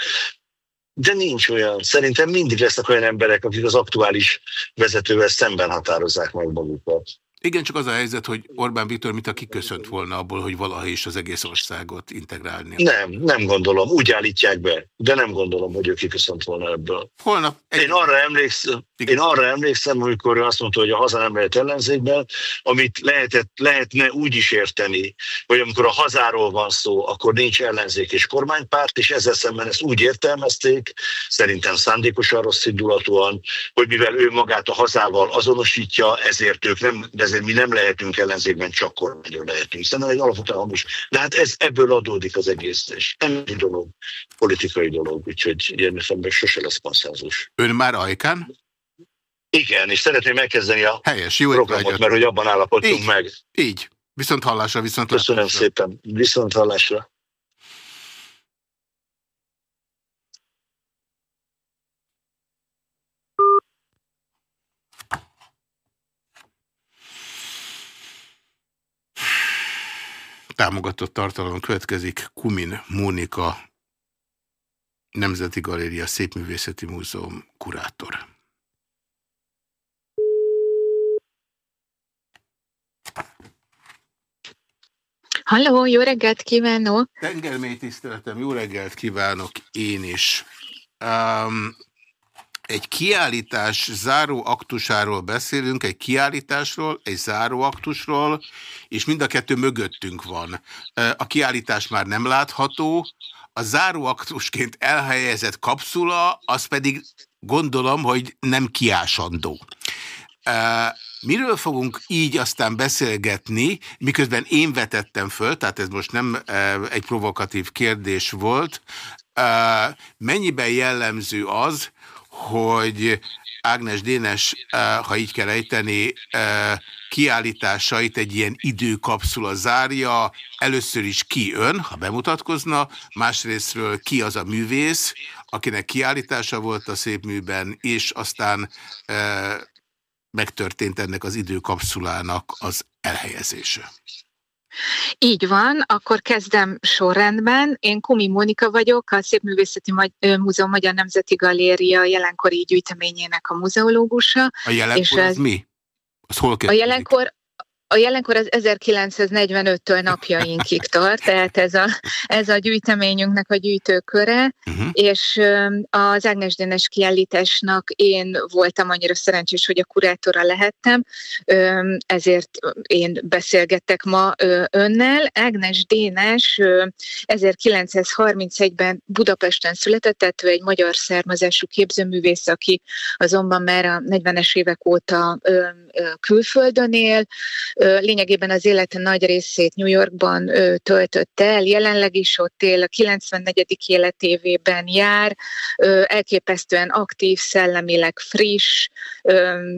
de nincs olyan. Szerintem mindig lesznek olyan emberek, akik az aktuális vezetővel szemben határozzák meg magukat. Igen, csak az a helyzet, hogy Orbán Viktor mit a kiköszönt volna abból, hogy valaha is az egész országot integrálni. Nem, nem gondolom. Úgy állítják be, de nem gondolom, hogy ő kiköszönt volna ebből. Holnap. Egy... Én, arra emlékszem, én arra emlékszem, amikor azt mondta, hogy a haza nem lehet ellenzékben, amit lehetett, lehetne úgy is érteni, hogy amikor a hazáról van szó, akkor nincs ellenzék és kormánypárt, és ezzel szemben ezt úgy értelmezték, szerintem szándékosan rossz indulatúan, hogy mivel ő magát a hazával azonosítja, ezért ők nem, ezért mi nem lehetünk ellenzékben, csak kormányon lehetünk. Szerintem egy alapvetően hamis. De hát ez ebből adódik az egész, és nem egy dolog, politikai dolog, úgyhogy ilyen szemben sose lesz konszenzus. Ön már ajkán? Igen, és szeretném megkezdeni a Helyes, jó programot, mert hogy abban állapodtunk így, meg. Így. Viszont hallásra, viszont látásra. Köszönöm szépen. Viszont hallásra. Támogatott tartalom következik Kumin Mónika Nemzeti Galéria Szépművészeti Múzeum kurátor. Halló, jó reggelt kívánok! Tengermély tiszteletem, jó reggelt kívánok én is. Um, egy kiállítás záró aktusáról beszélünk, egy kiállításról, egy záró aktusról, és mind a kettő mögöttünk van. A kiállítás már nem látható, a záró aktusként elhelyezett kapszula, az pedig gondolom, hogy nem kiásandó. Miről fogunk így aztán beszélgetni, miközben én vetettem föl, tehát ez most nem egy provokatív kérdés volt, mennyiben jellemző az, hogy Ágnes Dénes, ha így kell ejteni, kiállításait egy ilyen időkapszula zárja. Először is ki ön, ha bemutatkozna, másrésztről ki az a művész, akinek kiállítása volt a szép műben, és aztán megtörtént ennek az időkapszulának az elhelyezése. Így van, akkor kezdem sorrendben. Én Kumi Mónika vagyok, a Szépművészeti Múzeum Magyar Nemzeti Galéria jelenkori gyűjteményének a muzeológusa. A jelenkor és ez, mi? Az hol a jelenkor a jelenkor az 1945-től napjainkig tart, tehát ez a, ez a gyűjteményünknek a gyűjtőköre, uh-huh. és az Ágnes Dénes kiállításnak én voltam annyira szerencsés, hogy a kurátora lehettem, ezért én beszélgettek ma önnel. Ágnes Dénes 1931-ben Budapesten született, tehát ő egy magyar származású képzőművész, aki azonban már a 40-es évek óta külföldön él, lényegében az élete nagy részét New Yorkban töltötte el, jelenleg is ott él, a 94. életévében jár, elképesztően aktív, szellemileg friss,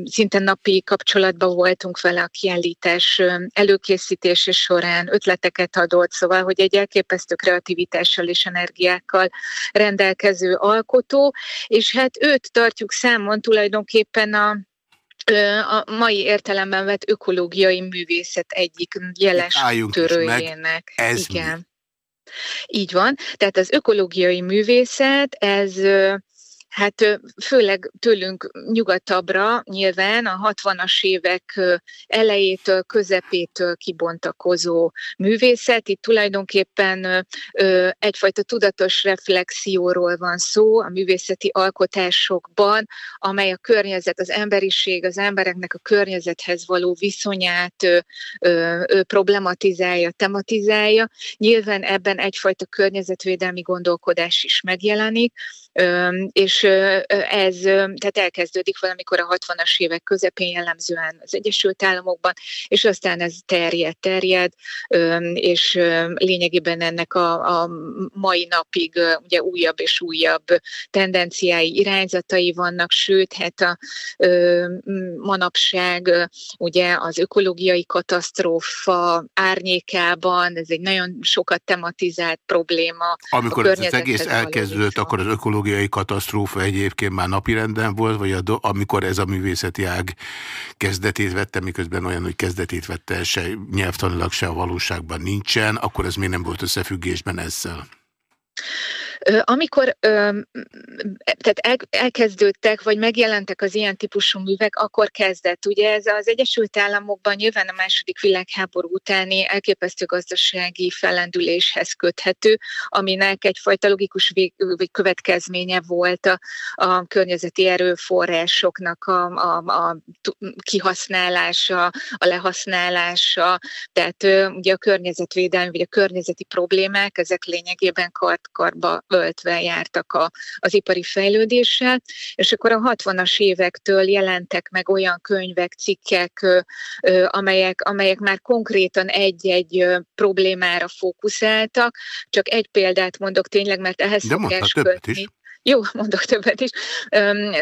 szinte napi kapcsolatban voltunk vele a kiállítás előkészítése során, ötleteket adott, szóval, hogy egy elképesztő kreativitással és energiákkal rendelkező alkotó, és hát őt tartjuk számon tulajdonképpen a a mai értelemben vett ökológiai művészet egyik jeles törőjének. Ez Igen. Mi? Így van. Tehát az ökológiai művészet, ez hát főleg tőlünk nyugatabbra nyilván a 60-as évek elejétől, közepétől kibontakozó művészet. Itt tulajdonképpen egyfajta tudatos reflexióról van szó a művészeti alkotásokban, amely a környezet, az emberiség, az embereknek a környezethez való viszonyát problematizálja, tematizálja. Nyilván ebben egyfajta környezetvédelmi gondolkodás is megjelenik, és ez tehát elkezdődik valamikor a 60-as évek közepén jellemzően az Egyesült Államokban, és aztán ez terjed, terjed, és lényegében ennek a, a mai napig ugye újabb és újabb tendenciái, irányzatai vannak, sőt, hát a manapság ugye az ökológiai katasztrófa árnyékában, ez egy nagyon sokat tematizált probléma. Amikor ez az egész elkezdődött, akkor az ökológiai katasztrófa egyébként már napirenden volt, vagy a amikor ez a művészeti ág kezdetét vette, miközben olyan, hogy kezdetét vette, se nyelvtanilag, se a valóságban nincsen, akkor ez még nem volt összefüggésben ezzel? Amikor tehát elkezdődtek, vagy megjelentek az ilyen típusú művek, akkor kezdett. Ugye ez az Egyesült Államokban nyilván a második világháború utáni elképesztő gazdasági fellendüléshez köthető, aminek egyfajta logikus vég, következménye volt a, a környezeti erőforrásoknak a, a, a kihasználása, a lehasználása, tehát ugye a környezetvédelmi, vagy a környezeti problémák, ezek lényegében kart-karba öltve jártak a, az ipari fejlődéssel, és akkor a 60-as évektől jelentek meg olyan könyvek, cikkek, amelyek, amelyek már konkrétan egy-egy problémára fókuszáltak. Csak egy példát mondok tényleg, mert ehhez De szokás kötni. Is. Jó, mondok többet is.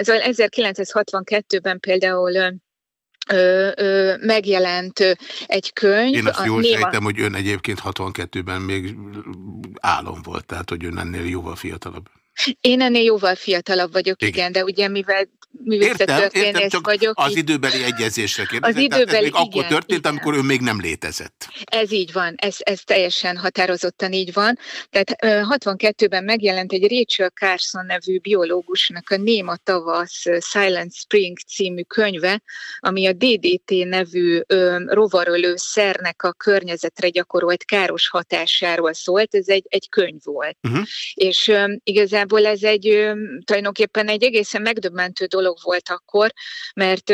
Szóval 1962-ben például ö, ö, megjelent egy könyv. Én azt jól néma... sejtem, hogy ön egyébként 62-ben még álom volt, tehát hogy ön ennél jóval fiatalabb. Én ennél jóval fiatalabb vagyok, igen, igen de ugye mivel művészettörténész vagyok. Az időbeli egyezésre kérdezek. Az időbeli, ez még igen, akkor történt, igen. amikor ő még nem létezett. Ez így van, ez, ez teljesen határozottan így van. Tehát 62-ben megjelent egy Rachel Carson nevű biológusnak a Néma tavasz Silent Spring című könyve, ami a DDT nevű ö, rovarölő szernek a környezetre gyakorolt káros hatásáról szólt. Ez egy, egy könyv volt. Uh-huh. És ö, igazából ez egy tulajdonképpen egy egészen megdöbbentő dolog volt akkor, mert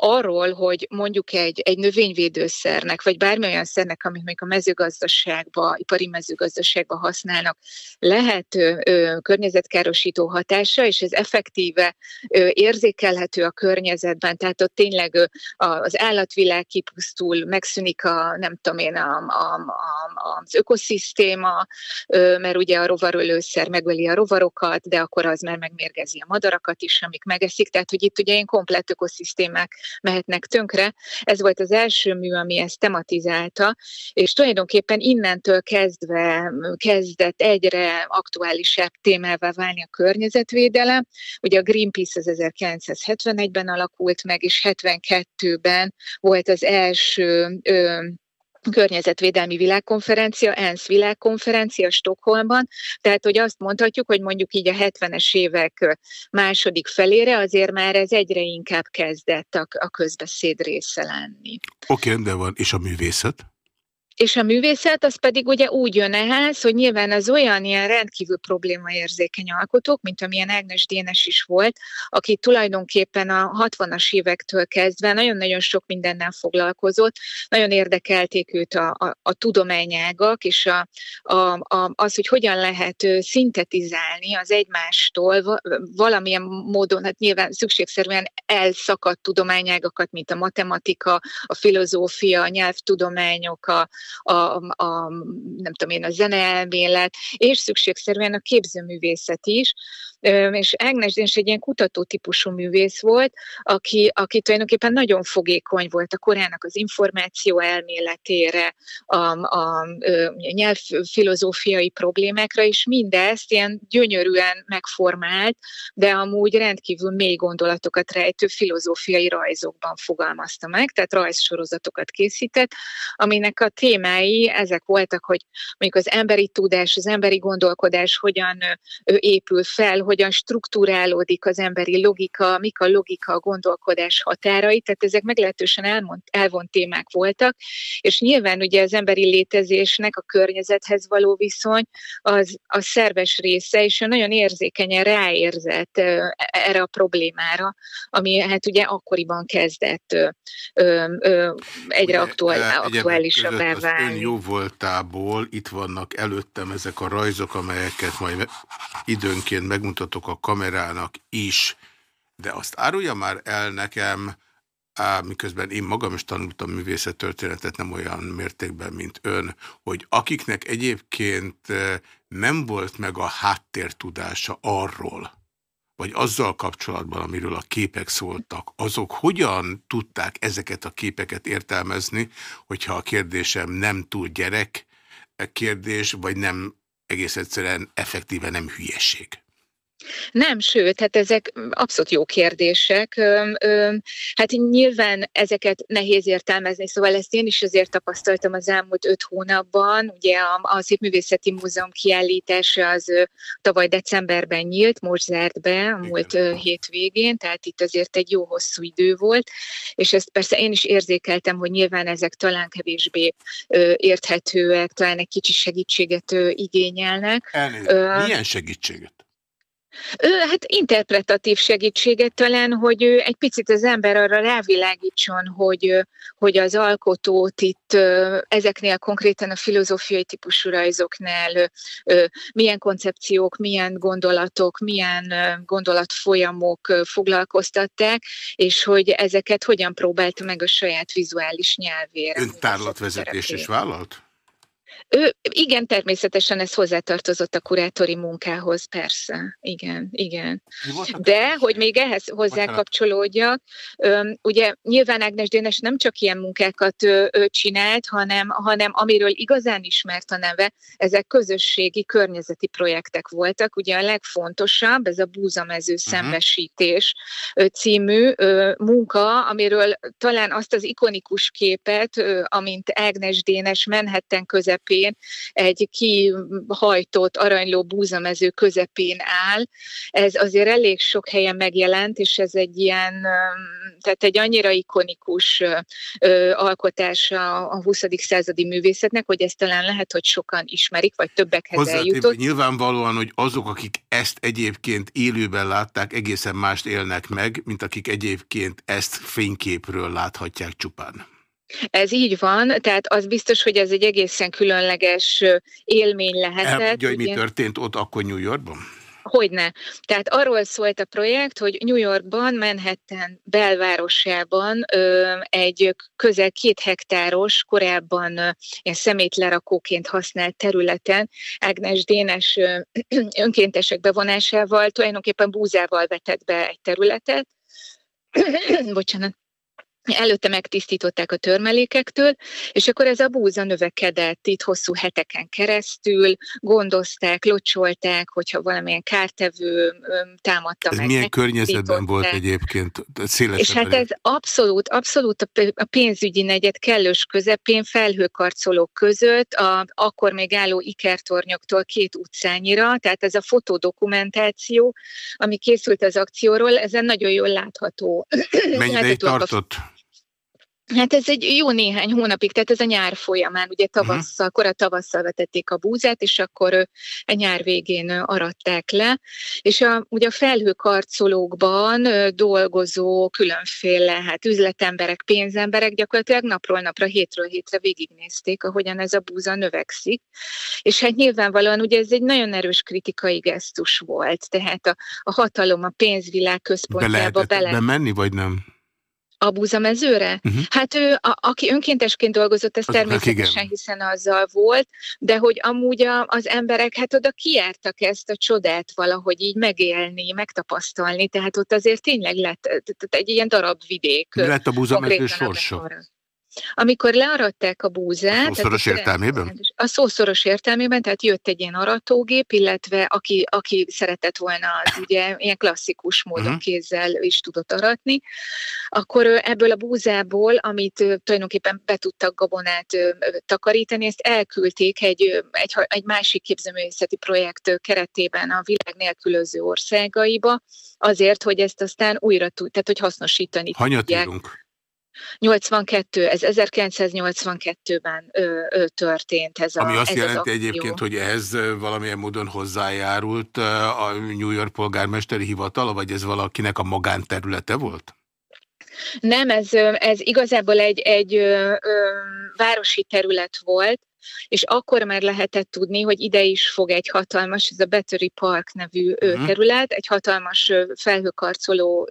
arról, hogy mondjuk egy, egy növényvédőszernek, vagy bármilyen szernek, amit még a mezőgazdaságba, ipari mezőgazdaságba használnak, lehet ö, környezetkárosító hatása, és ez effektíve ö, érzékelhető a környezetben, tehát ott tényleg ö, az állatvilág kipusztul, megszűnik a, nem tudom én, a, a, a, az ökoszisztéma, ö, mert ugye a rovarölőszer megöli a rovarokat, de akkor az már megmérgezi a madarakat is, amik megeszik, tehát hogy itt ugye ilyen komplett ökoszisztémák mehetnek tönkre. Ez volt az első mű, ami ezt tematizálta, és tulajdonképpen innentől kezdve kezdett egyre aktuálisabb témává válni a környezetvédelem. Ugye a Greenpeace az 1971-ben alakult meg, és 72-ben volt az első ö, környezetvédelmi világkonferencia, ENSZ világkonferencia Stockholmban, tehát hogy azt mondhatjuk, hogy mondjuk így a 70-es évek második felére azért már ez egyre inkább kezdett a, a közbeszéd része lenni. Oké, okay, de van, és a művészet? És a művészet az pedig ugye úgy jön ehhez, hogy nyilván az olyan ilyen rendkívül problémaérzékeny alkotók, mint amilyen Ágnes Dénes is volt, aki tulajdonképpen a 60-as évektől kezdve nagyon-nagyon sok mindennel foglalkozott, nagyon érdekelték őt a, a, a tudományágak, és a, a, a, az, hogy hogyan lehet szintetizálni az egymástól valamilyen módon, hát nyilván szükségszerűen elszakadt tudományágakat, mint a matematika, a filozófia, a nyelvtudományok, a, a, a nem tudom én, a zeneelmélet, és szükségszerűen a képzőművészet is, és Ágnes Dénes egy ilyen kutató típusú művész volt, aki, aki tulajdonképpen nagyon fogékony volt a korának az információ elméletére, a, a, a nyelvfilozófiai problémákra, és mindezt ilyen gyönyörűen megformált, de amúgy rendkívül mély gondolatokat rejtő filozófiai rajzokban fogalmazta meg, tehát rajzsorozatokat készített, aminek a témái ezek voltak, hogy mondjuk az emberi tudás, az emberi gondolkodás hogyan épül fel, hogyan struktúrálódik az emberi logika, mik a logika, a gondolkodás határai, tehát ezek meglehetősen elmond, elvont témák voltak, és nyilván ugye az emberi létezésnek a környezethez való viszony az a szerves része, és ő nagyon érzékenyen ráérzett erre a problémára, ami hát ugye akkoriban kezdett ö, ö, egyre aktuál, aktuálisabbá válni. Ön jó voltából itt vannak előttem ezek a rajzok, amelyeket majd időnként megmutatok mutatok a kamerának is, de azt árulja már el nekem, á, miközben én magam is tanultam művészettörténetet nem olyan mértékben, mint ön, hogy akiknek egyébként nem volt meg a háttértudása arról, vagy azzal kapcsolatban, amiről a képek szóltak, azok hogyan tudták ezeket a képeket értelmezni, hogyha a kérdésem nem túl gyerek kérdés, vagy nem egész egyszerűen effektíve nem hülyeség? Nem, sőt, hát ezek abszolút jó kérdések. Hát nyilván ezeket nehéz értelmezni, szóval ezt én is azért tapasztaltam az elmúlt öt hónapban. Ugye a, Szépművészeti Múzeum kiállítása az tavaly decemberben nyílt, most zárt be a múlt hétvégén, tehát itt azért egy jó hosszú idő volt, és ezt persze én is érzékeltem, hogy nyilván ezek talán kevésbé érthetőek, talán egy kicsi segítséget igényelnek. Elnézést. Milyen segítséget? Hát interpretatív segítséget talán, hogy egy picit az ember arra rávilágítson, hogy, hogy az alkotót itt ezeknél konkrétan a filozófiai típusú rajzoknál milyen koncepciók, milyen gondolatok, milyen gondolatfolyamok foglalkoztatták, és hogy ezeket hogyan próbálta meg a saját vizuális nyelvére. Ön tárlatvezetés is vállalt? Ő, igen, természetesen ez hozzátartozott a kurátori munkához, persze. Igen, igen. De, hogy még ehhez hozzá kapcsolódjak, ugye nyilván Ágnes Dénes nem csak ilyen munkákat csinált, hanem, hanem amiről igazán ismert a neve, ezek közösségi környezeti projektek voltak. Ugye a legfontosabb, ez a Búzamező uh-huh. szembesítés című munka, amiről talán azt az ikonikus képet, amint Ágnes Dénes Manhattan közepén közepén, egy kihajtott aranyló búzamező közepén áll. Ez azért elég sok helyen megjelent, és ez egy ilyen, tehát egy annyira ikonikus alkotás a 20. századi művészetnek, hogy ezt talán lehet, hogy sokan ismerik, vagy többekhez Hozzátéve, eljutott. Nyilvánvalóan, hogy azok, akik ezt egyébként élőben látták, egészen mást élnek meg, mint akik egyébként ezt fényképről láthatják csupán. Ez így van, tehát az biztos, hogy ez egy egészen különleges élmény lehetett. Elmondja, hogy mi történt ott akkor New Yorkban? Hogyne. Tehát arról szólt a projekt, hogy New Yorkban, Manhattan belvárosában ö, egy közel két hektáros, korábban ö, ilyen szemétlerakóként használt területen Ágnes Dénes ö, önkéntesek bevonásával tulajdonképpen búzával vetett be egy területet, bocsánat, Előtte megtisztították a törmelékektől, és akkor ez a búza növekedett itt hosszú heteken keresztül, gondozták, locsolták, hogyha valamilyen kártevő támadta ez meg. milyen környezetben volt egyébként? És hát ez abszolút, abszolút a pénzügyi negyed kellős közepén, felhőkarcolók között, a, akkor még álló ikertornyoktól két utcányira, tehát ez a fotodokumentáció, ami készült az akcióról, ezen nagyon jól látható. Mennyire tartott? Hát ez egy jó néhány hónapig, tehát ez a nyár folyamán, ugye mhm. tavasszal, uh-huh. kora tavasszal vetették a búzát, és akkor a nyár végén aratták le, és a, ugye a felhőkarcolókban dolgozó különféle hát üzletemberek, pénzemberek gyakorlatilag napról napra, hétről hétre végignézték, ahogyan ez a búza növekszik, és hát nyilvánvalóan ugye ez egy nagyon erős kritikai gesztus volt, tehát a, a hatalom, a pénzvilág központjába be bele... menni, vagy nem? A búzamezőre? Uh-huh. Hát ő, a, aki önkéntesként dolgozott, ez az természetesen, hiszen azzal volt, de hogy amúgy a, az emberek hát oda kiártak ezt a csodát valahogy így megélni, megtapasztalni, tehát ott azért tényleg lett egy ilyen darab vidék. Mi lett a búzamező sorsa? Arra. Amikor learatták a búzát... A szószoros értelmében? A szószoros értelmében, tehát jött egy ilyen aratógép, illetve aki, aki szeretett volna, az ugye ilyen klasszikus módon uh-huh. kézzel is tudott aratni, akkor ebből a búzából, amit tulajdonképpen be tudtak gabonát takarítani, ezt elküldték egy, egy, egy másik képzőművészeti projekt keretében a világ nélkülöző országaiba, azért, hogy ezt aztán újra tud, tehát hogy hasznosítani Hanyat tudják. Írunk? 82, ez 1982-ben ö, ö, történt ez Ami a azt ez jelenti az egyébként, hogy ehhez valamilyen módon hozzájárult a New York polgármesteri hivatala, vagy ez valakinek a magánterülete volt? Nem, ez, ez igazából egy, egy ö, ö, városi terület volt, és akkor már lehetett tudni, hogy ide is fog egy hatalmas, ez a Battery Park nevű uh-huh. terület, egy hatalmas felhőkarcoló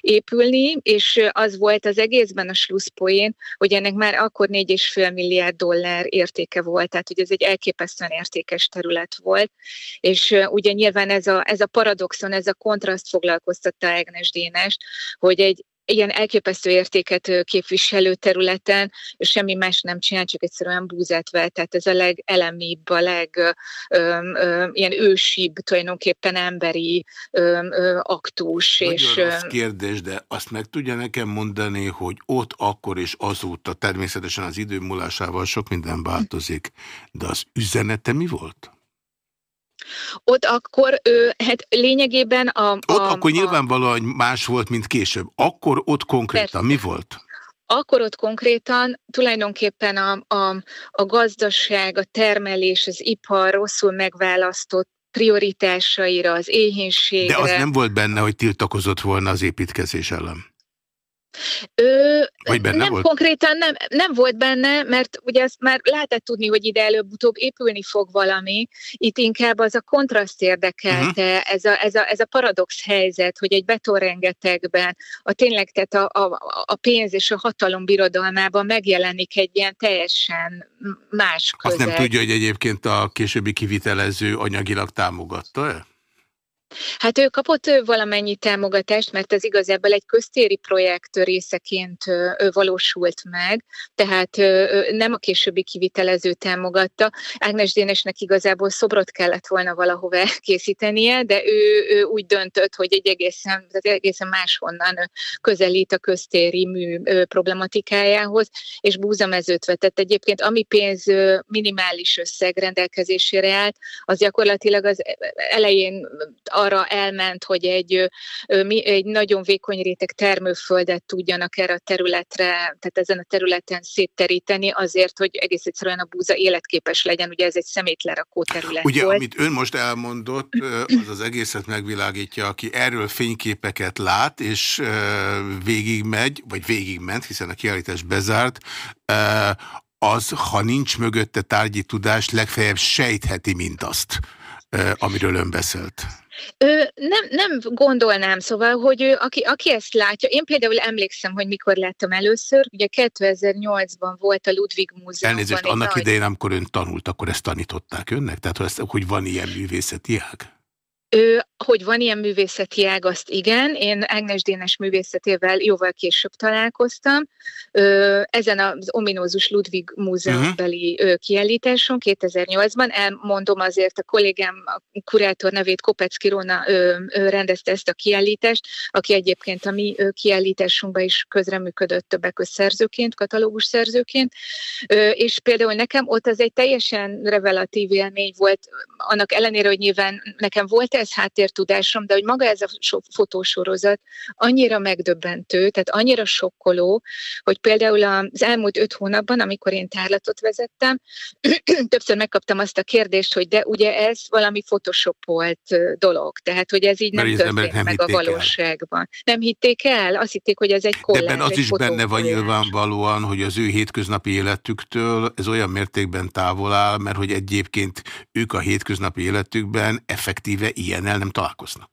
épülni, és az volt az egészben a slusszpoén, hogy ennek már akkor 4,5 milliárd dollár értéke volt, tehát hogy ez egy elképesztően értékes terület volt, és ugye nyilván ez a, ez a paradoxon, ez a kontraszt foglalkoztatta Ágnes Dénest, hogy egy ilyen elképesztő értéket képviselő területen semmi más nem csinál, csak egyszerűen búzát vel. Tehát ez a legelemibb, a leg ö, ö, ilyen ősibb, tulajdonképpen emberi ö, ö, aktus. Nagyon és, rossz kérdés, de azt meg tudja nekem mondani, hogy ott akkor és azóta természetesen az idő múlásával sok minden változik, de az üzenete mi volt? Ott akkor, ő, hát lényegében a... Ott a, akkor a, nyilvánvalóan más volt, mint később. Akkor ott konkrétan persze. mi volt? Akkor ott konkrétan tulajdonképpen a, a, a gazdaság, a termelés, az ipar rosszul megválasztott prioritásaira, az éhénységre. De az nem volt benne, hogy tiltakozott volna az építkezés ellen? Ö, Vagy benne nem volt? konkrétan nem, nem volt benne, mert ugye ezt már lehetett tudni, hogy ide előbb-utóbb épülni fog valami. Itt inkább az a kontraszt érdekelte, uh-huh. ez, a, ez, a, ez a paradox helyzet, hogy egy betonrengetegben a tényleg tehát a, a, a pénz és a hatalom birodalmában megjelenik egy ilyen teljesen más közeg. Azt nem tudja, hogy egyébként a későbbi kivitelező anyagilag támogatta-e? Hát ő kapott valamennyi támogatást, mert ez igazából egy köztéri projekt részeként valósult meg, tehát nem a későbbi kivitelező támogatta. Ágnes Dénesnek igazából szobrot kellett volna valahova készítenie, de ő, ő úgy döntött, hogy egy egészen, tehát egészen máshonnan közelít a köztéri mű problematikájához, és búzamezőt vetett. Egyébként ami pénz minimális összeg rendelkezésére állt, az gyakorlatilag az elején arra elment, hogy egy, egy nagyon vékony réteg termőföldet tudjanak erre a területre, tehát ezen a területen szétteríteni azért, hogy egész egyszerűen a búza életképes legyen. Ugye ez egy szemétlerakó terület Ugye, volt. amit ön most elmondott, az az egészet megvilágítja, aki erről fényképeket lát, és végigmegy, vagy végigment, hiszen a kiállítás bezárt, az, ha nincs mögötte tárgyi tudás, legfeljebb sejtheti, mint azt, amiről ön beszélt. Ö, nem, nem gondolnám, szóval, hogy ő, aki, aki ezt látja, én például emlékszem, hogy mikor láttam először, ugye 2008-ban volt a Ludwig Múzeumban. Elnézést, annak nagy... idején, amikor ön tanult, akkor ezt tanították önnek? Tehát, hogy van ilyen művészeti ág? Ő, hogy van ilyen művészeti ág, azt igen. Én Ágnes Dénes művészetével jóval később találkoztam. Ezen az ominózus Ludwig Múzeumbeli uh-huh. kiállításon 2008-ban elmondom azért a kollégám, a kurátor nevét Kopecki Róna rendezte ezt a kiállítást, aki egyébként a mi kiállításunkban is közreműködött többek között szerzőként, katalógus szerzőként, és például nekem ott az egy teljesen revelatív élmény volt, annak ellenére, hogy nyilván nekem volt ez háttértudásom, de hogy maga ez a fotósorozat annyira megdöbbentő, tehát annyira sokkoló, hogy például az elmúlt öt hónapban, amikor én tárlatot vezettem, többször megkaptam azt a kérdést, hogy de ugye ez valami photoshopolt dolog, tehát hogy ez így Mert nem történt nem meg a valóságban. El. Nem hitték el? Azt hitték, hogy ez egy kollár, De ebben az is benne van nyilvánvalóan, hogy az ő hétköznapi életüktől ez olyan mértékben távol áll, mert hogy egyébként ők a hétköznapi életükben effektíve ilyennel nem találkoznak.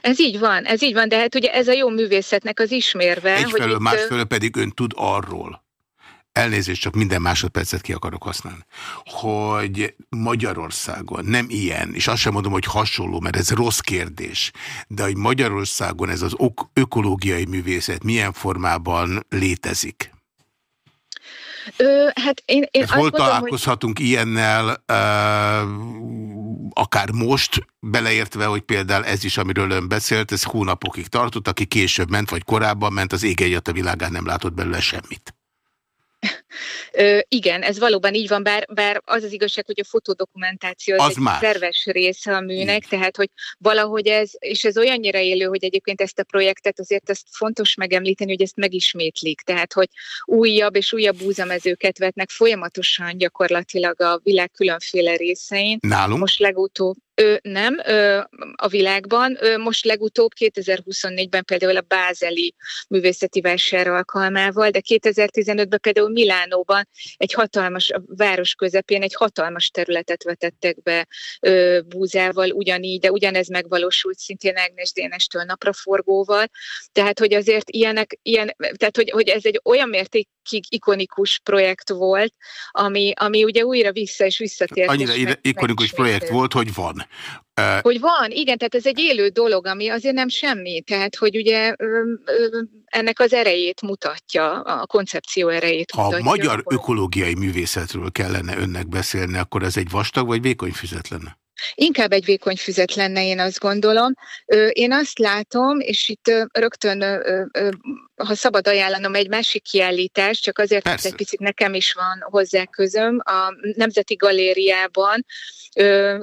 Ez így van, ez így van, de hát ugye ez a jó művészetnek az ismérve. Egyfelől, hogy másfelől pedig ön tud arról, elnézést, csak minden másodpercet ki akarok használni, hogy Magyarországon nem ilyen, és azt sem mondom, hogy hasonló, mert ez rossz kérdés, de hogy Magyarországon ez az ökológiai művészet milyen formában létezik? Ö, hát én, én Hol mondom, találkozhatunk hogy... ilyennel, uh, akár most, beleértve, hogy például ez is, amiről ön beszélt, ez hónapokig tartott, aki később ment, vagy korábban ment, az ég a világán nem látott belőle semmit. Ö, igen, ez valóban így van, bár, bár az az igazság, hogy a fotodokumentáció az, az egy más. szerves része a műnek, így. tehát hogy valahogy ez, és ez olyannyira élő, hogy egyébként ezt a projektet azért ezt fontos megemlíteni, hogy ezt megismétlik, tehát hogy újabb és újabb búzamezőket vetnek folyamatosan gyakorlatilag a világ különféle részein. Nálunk? Most legutóbb nem, ö, a világban. Most legutóbb 2024-ben például a Bázeli művészeti vásár alkalmával, de 2015-ben például Milánóban egy hatalmas, a város közepén egy hatalmas területet vetettek be búzával ugyanígy, de ugyanez megvalósult szintén Ágnes Dénestől napraforgóval. Tehát, hogy azért ilyenek, ilyen, tehát, hogy, hogy ez egy olyan mértékig ikonikus projekt volt, ami, ami ugye újra vissza és visszatért. Annyira meg, ikonikus projekt volt, hogy van. Hogy van, igen, tehát ez egy élő dolog, ami azért nem semmi, tehát hogy ugye ennek az erejét mutatja, a koncepció erejét ha mutatja. Ha magyar akkor... ökológiai művészetről kellene önnek beszélni, akkor ez egy vastag vagy vékony füzet lenne? Inkább egy vékony füzet lenne, én azt gondolom. Én azt látom, és itt rögtön, ha szabad ajánlanom, egy másik kiállítás, csak azért, mert egy picit nekem is van hozzá közöm, a Nemzeti Galériában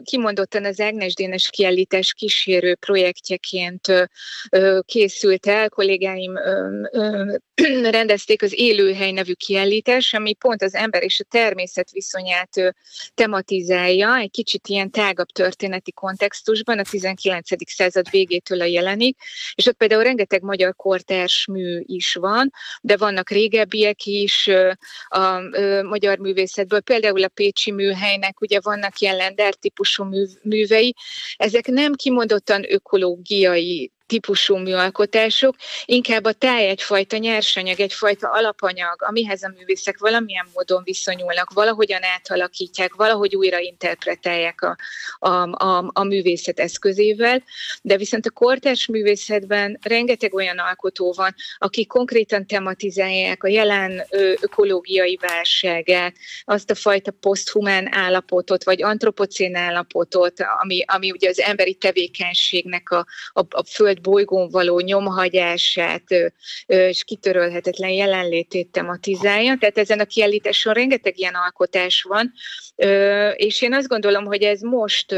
kimondottan az Ágnes Dénes kiállítás kísérő projektjeként készült el, kollégáim rendezték az Élőhely nevű kiállítás, ami pont az ember és a természet viszonyát tematizálja, egy kicsit ilyen tágabb tágabb történeti kontextusban, a 19. század végétől a jelenig, és ott például rengeteg magyar kortárs mű is van, de vannak régebbiek is a magyar művészetből, például a Pécsi műhelynek ugye vannak ilyen lender típusú művei, ezek nem kimondottan ökológiai típusú műalkotások, inkább a táj egyfajta nyersanyag, egyfajta alapanyag, amihez a művészek valamilyen módon viszonyulnak, valahogyan átalakítják, valahogy újra interpretálják a, a, a, a művészet eszközével, de viszont a kortárs művészetben rengeteg olyan alkotó van, akik konkrétan tematizálják a jelen ökológiai válságát, azt a fajta poszthumán állapotot, vagy antropocén állapotot, ami, ami ugye az emberi tevékenységnek a, a, a föld bolygón való nyomhagyását és kitörölhetetlen jelenlétét tematizálja. Tehát ezen a kiállításon rengeteg ilyen alkotás van, és én azt gondolom, hogy ez most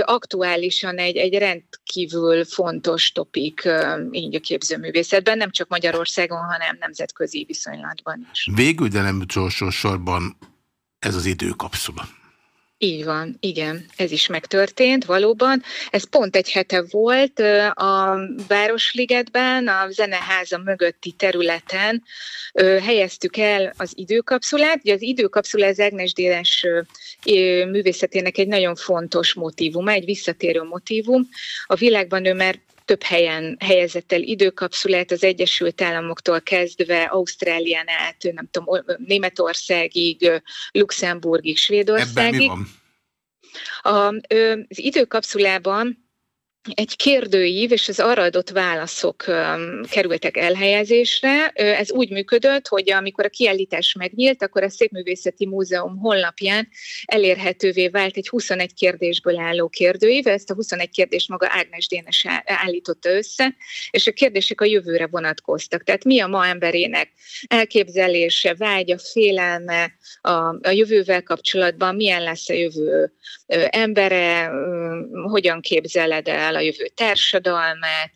aktuálisan egy, egy rendkívül fontos topik így a képzőművészetben, nem csak Magyarországon, hanem nemzetközi viszonylatban is. Végül, de nem utolsó sorban ez az időkapszula. Így van, igen, ez is megtörtént valóban. Ez pont egy hete volt a Városligetben, a Zeneháza mögötti területen helyeztük el az időkapszulát. Ugye az időkapszula az Ágnes Déles művészetének egy nagyon fontos motívuma, egy visszatérő motívum. A világban ő már több helyen helyezett el időkapszulát az Egyesült Államoktól kezdve Ausztrálián át, nem tudom, Németországig, Luxemburgig, Svédországig. Ebben mi van? A, az időkapszulában egy kérdőív és az arra adott válaszok kerültek elhelyezésre. Ez úgy működött, hogy amikor a kiállítás megnyílt, akkor a Szépművészeti Múzeum honlapján elérhetővé vált egy 21 kérdésből álló kérdőív. Ezt a 21 kérdést maga Ágnes Dénes állította össze, és a kérdések a jövőre vonatkoztak. Tehát mi a ma emberének elképzelése, vágya, félelme a, a jövővel kapcsolatban, milyen lesz a jövő embere, hogyan képzeled el el a jövő társadalmát,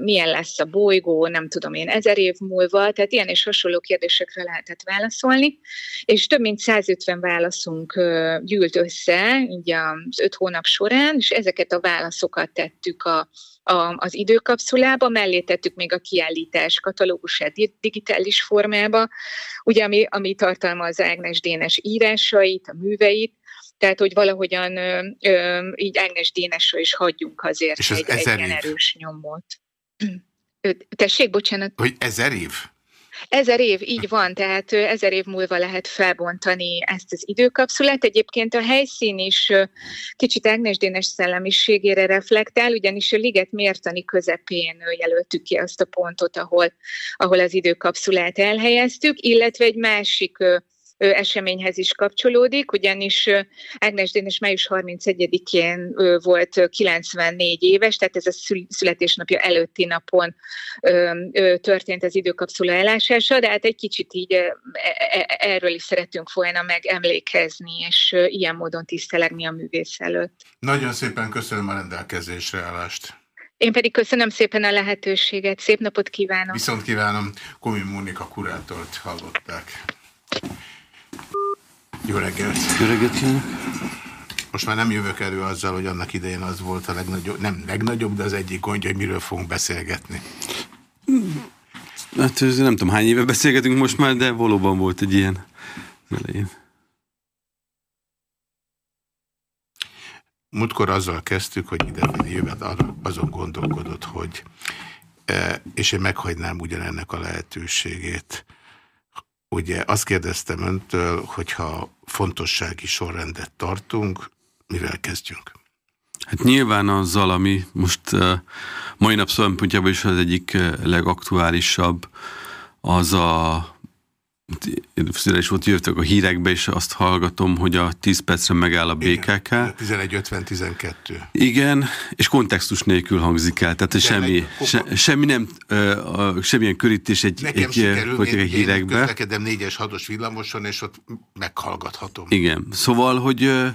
milyen lesz a bolygó, nem tudom én, ezer év múlva, tehát ilyen és hasonló kérdésekre lehetett válaszolni, és több mint 150 válaszunk gyűlt össze így az öt hónap során, és ezeket a válaszokat tettük a, a, az időkapszulába, mellé tettük még a kiállítás katalógusát digitális formába, ugye ami, ami tartalmaz Ágnes Dénes írásait, a műveit, tehát, hogy valahogyan ö, ö, így Ágnes Dénesről is hagyjunk azért És egy, egy ilyen erős nyomot. Tessék, bocsánat. Hogy ezer év? Ezer év, így van, tehát ezer év múlva lehet felbontani ezt az időkapszulát. Egyébként a helyszín is kicsit Ágnes Dénes szellemiségére reflektál, ugyanis a liget mértani közepén jelöltük ki azt a pontot, ahol, ahol az időkapszulát elhelyeztük, illetve egy másik eseményhez is kapcsolódik, ugyanis Ágnes Dénes május 31-én volt 94 éves, tehát ez a születésnapja előtti napon történt az időkapszula elásása, de hát egy kicsit így e, e, erről is szeretünk volna meg emlékezni, és ilyen módon tisztelegni a művész előtt. Nagyon szépen köszönöm a rendelkezésre állást. Én pedig köszönöm szépen a lehetőséget. Szép napot kívánok! Viszont kívánom, Komi Mónika kurátort hallották. Jó reggelt! Jó reggelt kívánok! Most már nem jövök elő azzal, hogy annak idején az volt a legnagyobb, nem legnagyobb, de az egyik gondja, hogy miről fogunk beszélgetni. Hát nem tudom, hány éve beszélgetünk most már, de valóban volt egy ilyen elején. Múltkor azzal kezdtük, hogy ide jövet azon gondolkodott, hogy e, és én meghagynám ugyanennek a lehetőségét, Ugye azt kérdeztem öntől, hogyha fontossági sorrendet tartunk, mivel kezdjünk? Hát nyilván azzal, ami most uh, mai nap szempontjából is az egyik legaktuálisabb, az a is volt, jöttek a hírekbe, és azt hallgatom, hogy a 10 percre megáll a BKK. 11.50-12. Igen, és kontextus nélkül hangzik el, tehát semmi, se, semmi nem, uh, semmilyen körítés egy, Nekem egy sikerül, politikai hírekbe. Én közlekedem 4-es, 6-os villamoson, és ott meghallgathatom. Igen, szóval, hogy uh,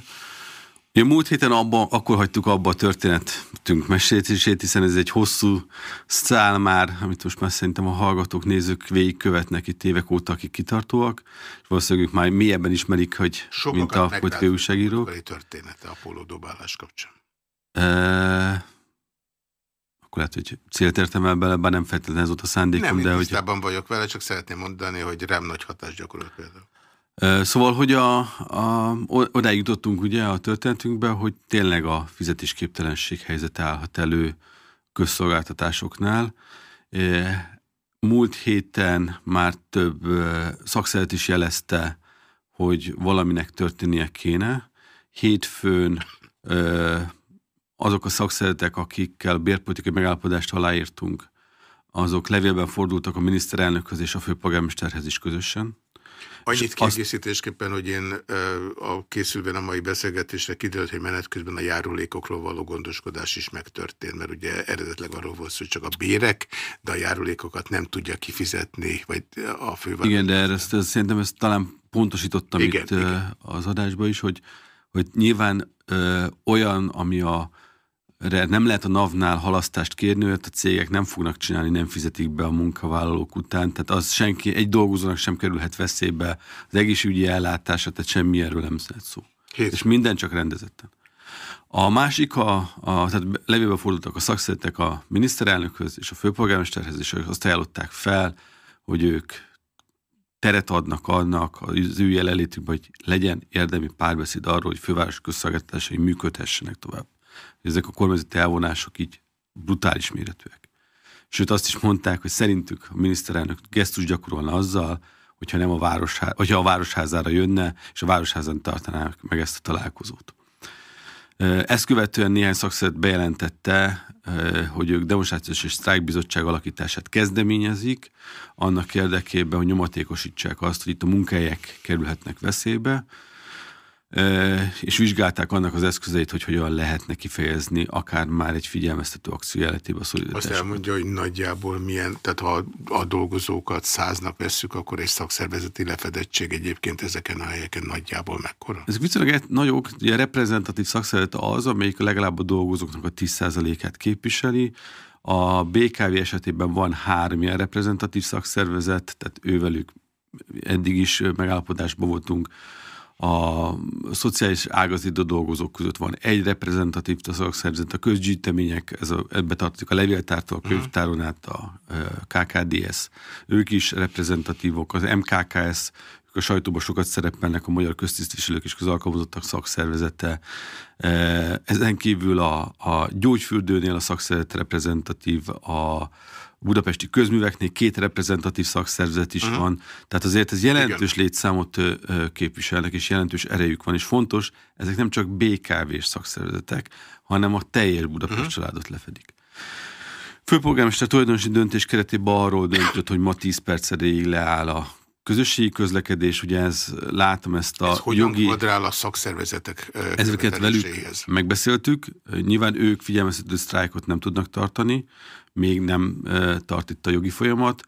Ja, múlt héten abba, akkor hagytuk abba a történetünk mesélését, hiszen ez egy hosszú szál már, amit most már szerintem a hallgatók, nézők végigkövetnek itt évek óta, akik kitartóak, és valószínűleg már mélyebben ismerik, hogy Sokakat mint a politikai újságírók. története a póló dobálás kapcsán. E, akkor lehet, hogy célt értem el bele, bár nem feltétlenül ez volt a szándékom. Nem, de hogy... vagyok vele, csak szeretném mondani, hogy rám nagy hatást gyakorolt például. Szóval, hogy a, a, odáig jutottunk ugye a történetünkben, hogy tényleg a fizetésképtelenség helyzet állhat elő közszolgáltatásoknál. Múlt héten már több szakszeret is jelezte, hogy valaminek történnie kéne. Hétfőn azok a szakszeretek, akikkel bérpolitikai megállapodást aláírtunk, azok levélben fordultak a miniszterelnökhöz és a főpolgármesterhez is közösen Annyit kiegészítésképpen, hogy én a készülve a mai beszélgetésre kiderült, hogy menet közben a járulékokról való gondoskodás is megtörtént, mert ugye eredetleg arról volt szó, hogy csak a bérek, de a járulékokat nem tudja kifizetni, vagy a főváros. Igen, de ezt, ezt, szerintem ezt talán pontosítottam igen, itt igen. az adásban is, hogy, hogy nyilván ö, olyan, ami a nem lehet a NAV-nál halasztást kérni, mert a cégek nem fognak csinálni, nem fizetik be a munkavállalók után, tehát az senki, egy dolgozónak sem kerülhet veszélybe az egészségügyi ellátása, tehát semmi erről nem szeret szó. Hét. És minden csak rendezetten. A másik, a, a, tehát levélbe fordultak a szakszeretek a miniszterelnökhöz és a főpolgármesterhez, és azt ajánlották fel, hogy ők teret adnak annak az ő jelenlétükben, hogy legyen érdemi párbeszéd arról, hogy főváros közszolgáltatásai működhessenek tovább ezek a kormányzati elvonások így brutális méretűek. Sőt, azt is mondták, hogy szerintük a miniszterelnök gesztus gyakorolna azzal, hogyha, nem a, városhá, hogyha a városházára jönne, és a városházán tartanák meg ezt a találkozót. Ezt követően néhány szakszeret bejelentette, hogy ők demonstrációs és sztrájkbizottság alakítását kezdeményezik, annak érdekében, hogy nyomatékosítsák azt, hogy itt a munkahelyek kerülhetnek veszélybe, és vizsgálták annak az eszközeit, hogy hogyan lehetne kifejezni akár már egy figyelmeztető akció jeletében a szolidaritást. Azt elmondja, hogy nagyjából milyen, tehát ha a dolgozókat száznak vesszük, akkor egy szakszervezeti lefedettség egyébként ezeken a helyeken nagyjából mekkora? Ezek viszonylag nagyok, ugye reprezentatív szakszervezet az, amelyik legalább a dolgozóknak a 10%-át képviseli, a BKV esetében van három ilyen reprezentatív szakszervezet, tehát ővelük eddig is megállapodásban voltunk, a szociális ágazatban dolgozók között van egy reprezentatív szakszervezet, a közgyűjtemények, ez a, ebbe tartozik a levéltártól, a mhm. könyvtáron át a KKDS, ők is reprezentatívok, az MKKS, ők a sajtóban sokat szerepelnek, a magyar köztisztviselők és közalkalmazottak szakszervezete. Ezen kívül a, a gyógyfürdőnél a szakszervezet reprezentatív, a budapesti közműveknél két reprezentatív szakszervezet is uh-huh. van, tehát azért ez jelentős Igen. létszámot képviselnek, és jelentős erejük van, és fontos, ezek nem csak BKV-s szakszervezetek, hanem a teljes Budapest uh-huh. családot lefedik. Főpolgármester tulajdonosi döntés keretében arról döntött, hogy ma 10 perc erejéig leáll a közösségi közlekedés, ugye ez, látom ezt a ez jogi... hogyan a szakszervezetek Ezeket velük megbeszéltük. Nyilván ők figyelmeztető sztrájkot nem tudnak tartani, még nem tart itt a jogi folyamat,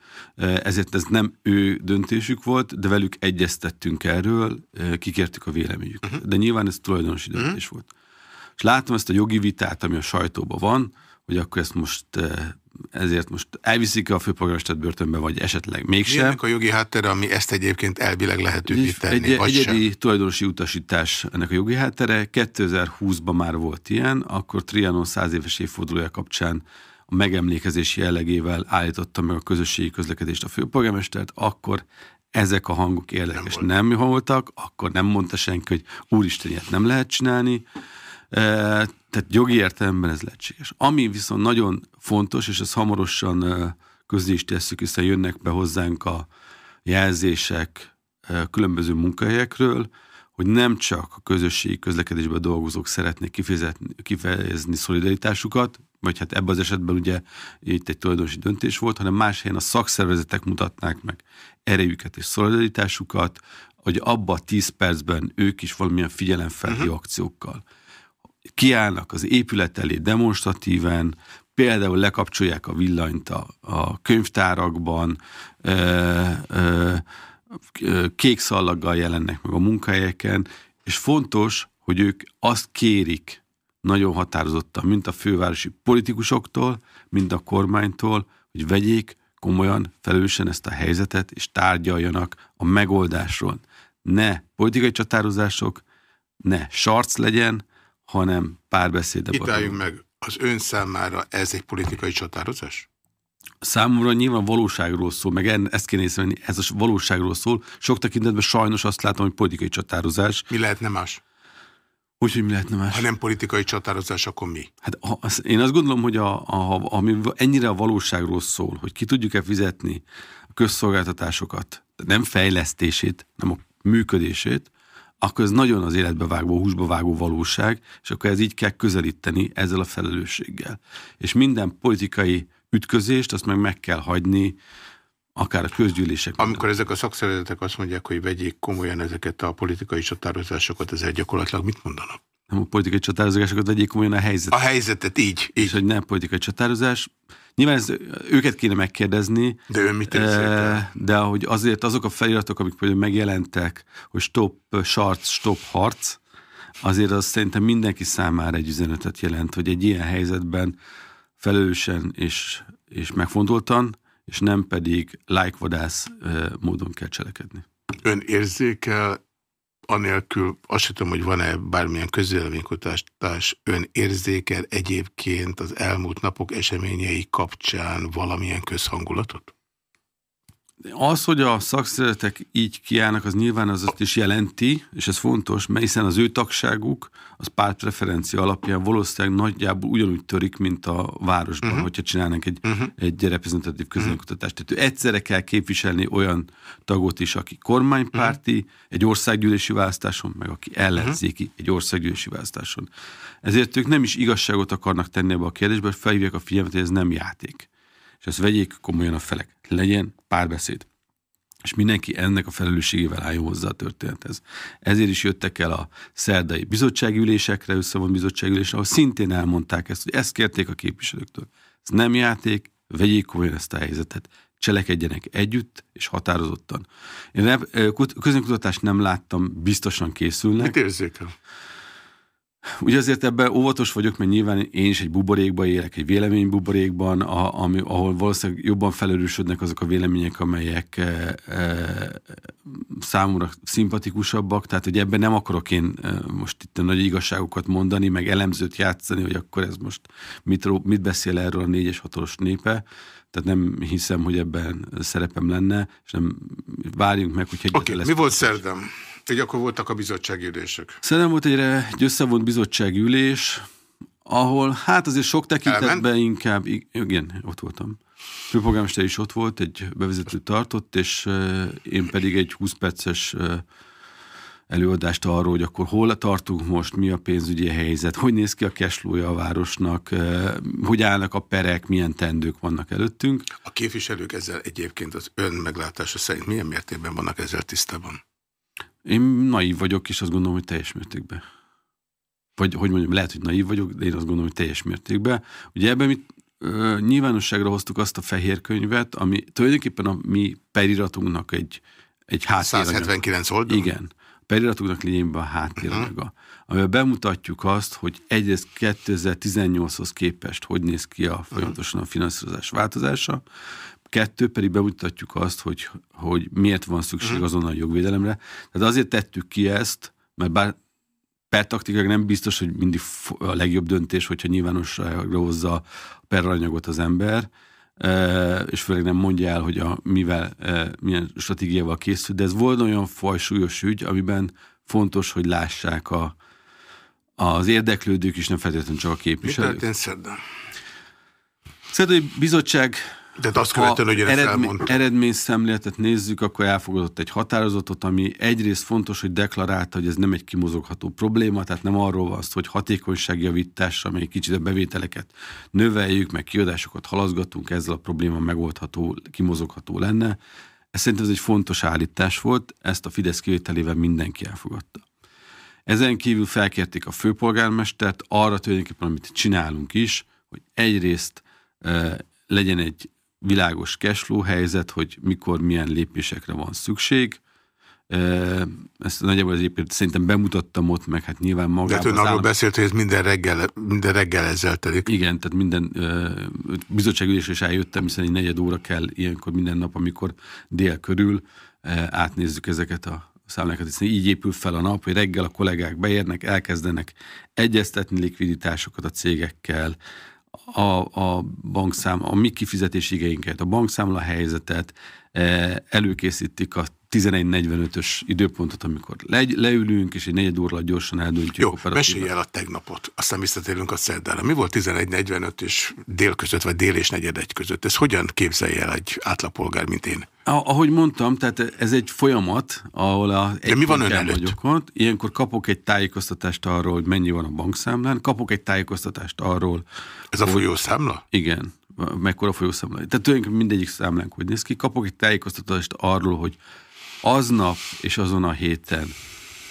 ezért ez nem ő döntésük volt, de velük egyeztettünk erről, kikértük a véleményüket. Uh-huh. De nyilván ez tulajdonosi uh-huh. döntés volt. És látom ezt a jogi vitát, ami a sajtóban van, hogy akkor ezt most ezért most elviszik a főpolgármestert börtönbe, vagy esetleg mégsem. Milyenek a jogi háttere, ami ezt egyébként elvileg lehetővé tenni, egy, vagy egyedi sem? tulajdonosi utasítás ennek a jogi háttere. 2020-ban már volt ilyen, akkor Trianon száz éves évfordulója kapcsán a megemlékezési jellegével állította meg a közösségi közlekedést a főpolgármestert, akkor ezek a hangok érdekes nem, nem voltak, akkor nem mondta senki, hogy úristen, ilyet nem lehet csinálni. E, tehát jogi értelemben ez lehetséges. Ami viszont nagyon fontos, és ezt hamarosan e, közé is tesszük, hiszen jönnek be hozzánk a jelzések e, különböző munkahelyekről, hogy nem csak a közösségi közlekedésben dolgozók szeretnék kifejezni szolidaritásukat, vagy hát ebben az esetben ugye itt egy tulajdonosi döntés volt, hanem más helyen a szakszervezetek mutatnák meg erejüket és szolidaritásukat, hogy abba a 10 percben ők is valamilyen figyelemfelhívó uh-huh. akciókkal kiállnak az épület elé demonstratíven, például lekapcsolják a villanyt a, a könyvtárakban, ö, ö, kék szallaggal jelennek meg a munkahelyeken, és fontos, hogy ők azt kérik nagyon határozottan, mint a fővárosi politikusoktól, mint a kormánytól, hogy vegyék komolyan, felelősen ezt a helyzetet, és tárgyaljanak a megoldásról. Ne politikai csatározások, ne sarc legyen, hanem párbeszéd. Itt meg. Az ön számára ez egy politikai csatározás? Számomra nyilván valóságról szól, meg ezt kéne észrevenni, ez a valóságról szól. Sok tekintetben sajnos azt látom, hogy politikai csatározás. Mi lehetne más? Úgyhogy mi lehetne más? Ha nem politikai csatározás, akkor mi? Hát az, én azt gondolom, hogy a, a, ami ennyire a valóságról szól, hogy ki tudjuk-e fizetni a közszolgáltatásokat, nem fejlesztését, nem a működését, akkor ez nagyon az életbe vágó, húsba vágó valóság, és akkor ez így kell közelíteni ezzel a felelősséggel. És minden politikai ütközést, azt meg meg kell hagyni, akár a közgyűlések. Amikor ezek a szakszervezetek azt mondják, hogy vegyék komolyan ezeket a politikai csatározásokat, ezzel gyakorlatilag mit mondanak? Nem a politikai csatározásokat vegyék komolyan a helyzetet. A helyzetet, így. így. És hogy nem politikai csatározás. Nyilván ez, őket kéne megkérdezni. De ön mit e, De hogy azért azok a feliratok, amik például megjelentek, hogy stop sarc, stop harc, azért az szerintem mindenki számára egy üzenetet jelent, hogy egy ilyen helyzetben felelősen és, és megfontoltan, és nem pedig lájkvadász módon kell cselekedni. Ön érzékel, anélkül azt sem tudom, hogy van-e bármilyen közvéleménykutatás, ön érzékel egyébként az elmúlt napok eseményei kapcsán valamilyen közhangulatot? Az, hogy a szakszeretek így kiállnak, az nyilván az azt is jelenti, és ez fontos, mert hiszen az ő tagságuk az pártpreferencia alapján valószínűleg nagyjából ugyanúgy törik, mint a városban, uh-huh. hogyha csinálnak egy, uh-huh. egy reprezentatív közönkutatást. Tehát ő egyszerre kell képviselni olyan tagot is, aki kormánypárti, uh-huh. egy országgyűlési választáson, meg aki ellenzéki uh-huh. egy országgyűlési választáson. Ezért ők nem is igazságot akarnak tenni ebbe a kérdésbe, felhívják a figyelmet, hogy ez nem játék és ezt vegyék komolyan a felek. Legyen párbeszéd. És mindenki ennek a felelősségével álljon hozzá a történethez. Ezért is jöttek el a szerdai bizottsági ülésekre, összevont bizottsági ülésre, ahol szintén elmondták ezt, hogy ezt kérték a képviselőktől. Ez nem játék, vegyék komolyan ezt a helyzetet, cselekedjenek együtt és határozottan. Én közönkutatást nem láttam, biztosan készülnek. Mit érzékel? Ugye azért ebben óvatos vagyok, mert nyilván én is egy buborékban élek, egy véleménybuborékban, a, ami, ahol valószínűleg jobban felerősödnek azok a vélemények, amelyek e, e, számomra szimpatikusabbak, tehát hogy ebben nem akarok én e, most itt a nagy igazságokat mondani, meg elemzőt játszani, hogy akkor ez most mit, mit beszél erről a négyes hatolos népe, tehát nem hiszem, hogy ebben szerepem lenne, és nem várjunk meg, hogy Oké, okay, mi volt szerdem? Hogy akkor voltak a bizottsági ülések? Szerintem volt egy, egy összevont bizottsági ülés, ahol hát azért sok tekintetben Elment? inkább, igen, ott voltam. Főpolgármester is ott volt, egy bevezetőt tartott, és én pedig egy 20 perces előadást arról, hogy akkor hol tartunk most, mi a pénzügyi helyzet, hogy néz ki a keslója a városnak, hogy állnak a perek, milyen tendők vannak előttünk. A képviselők ezzel egyébként az ön meglátása szerint milyen mértékben vannak ezzel tisztában? Én naív vagyok, és azt gondolom, hogy teljes mértékben. Vagy, hogy mondjam, lehet, hogy naív vagyok, de én azt gondolom, hogy teljes mértékben. Ugye ebben mi ö, nyilvánosságra hoztuk azt a fehér könyvet, ami tulajdonképpen a mi periratunknak egy, egy háttéranyaga. 179 oldal? Igen. A periratunknak lényegében a háttéranyaga. Uh-huh. Amivel bemutatjuk azt, hogy egyrészt 2018-hoz képest hogy néz ki a folyamatosan a finanszírozás változása, Kettő pedig bemutatjuk azt, hogy, hogy miért van szükség mhm. azonnal jogvédelemre. Tehát azért tettük ki ezt, mert bár pertaktikák nem biztos, hogy mindig a legjobb döntés, hogyha nyilvánosságra hozza a peranyagot az ember, e, és főleg nem mondja el, hogy a, mivel, e, milyen stratégiával készül, de ez volt olyan fajsúlyos ügy, amiben fontos, hogy lássák a, az érdeklődők is, nem feltétlenül csak a képviselők. Mi történt szerdán? Szerdai bizottság de azt követően, hogy eredmény, eredményszemléletet nézzük, akkor elfogadott egy határozatot, ami egyrészt fontos, hogy deklarálta, hogy ez nem egy kimozogható probléma, tehát nem arról van szó, hogy hatékonyságjavítás, amely kicsit a bevételeket növeljük, meg kiadásokat halaszgatunk, ezzel a probléma megoldható, kimozogható lenne. Ez szerintem ez egy fontos állítás volt, ezt a Fidesz kivételével mindenki elfogadta. Ezen kívül felkérték a főpolgármestert arra tulajdonképpen, amit csinálunk is, hogy egyrészt e, legyen egy világos cashflow helyzet, hogy mikor milyen lépésekre van szükség, Ezt nagyjából az szerintem bemutattam ott, meg hát nyilván magában. De ön arról állam... beszélt, hogy ez minden reggel, minden reggel ezzel telik. Igen, tehát minden bizottságülésre is eljöttem, hiszen egy negyed óra kell ilyenkor minden nap, amikor dél körül átnézzük ezeket a számlákat, hiszen így épül fel a nap, hogy reggel a kollégák beérnek, elkezdenek egyeztetni likviditásokat a cégekkel, a, a bankszám, a mi kifizetési igényeket, a bankszámla helyzetet, előkészítik a 11.45-ös időpontot, amikor le, leülünk, és egy negyed óra gyorsan eldöntjük. Jó, mesélj el a tegnapot, aztán visszatérünk a szerdára. Mi volt 11.45 és dél között, vagy dél és negyed egy között? Ez hogyan képzelje el egy átlagpolgár, mint én? Ahogy mondtam, tehát ez egy folyamat, ahol a De mi van ön előtt? Vagyok ott. Ilyenkor kapok egy tájékoztatást arról, hogy mennyi van a bankszámlán, kapok egy tájékoztatást arról. Ez hogy, a folyószámla? Igen mekkora folyószámla. Tehát tulajdonképpen mindegyik számlánk hogy néz ki. Kapok egy tájékoztatást arról, hogy aznap és azon a héten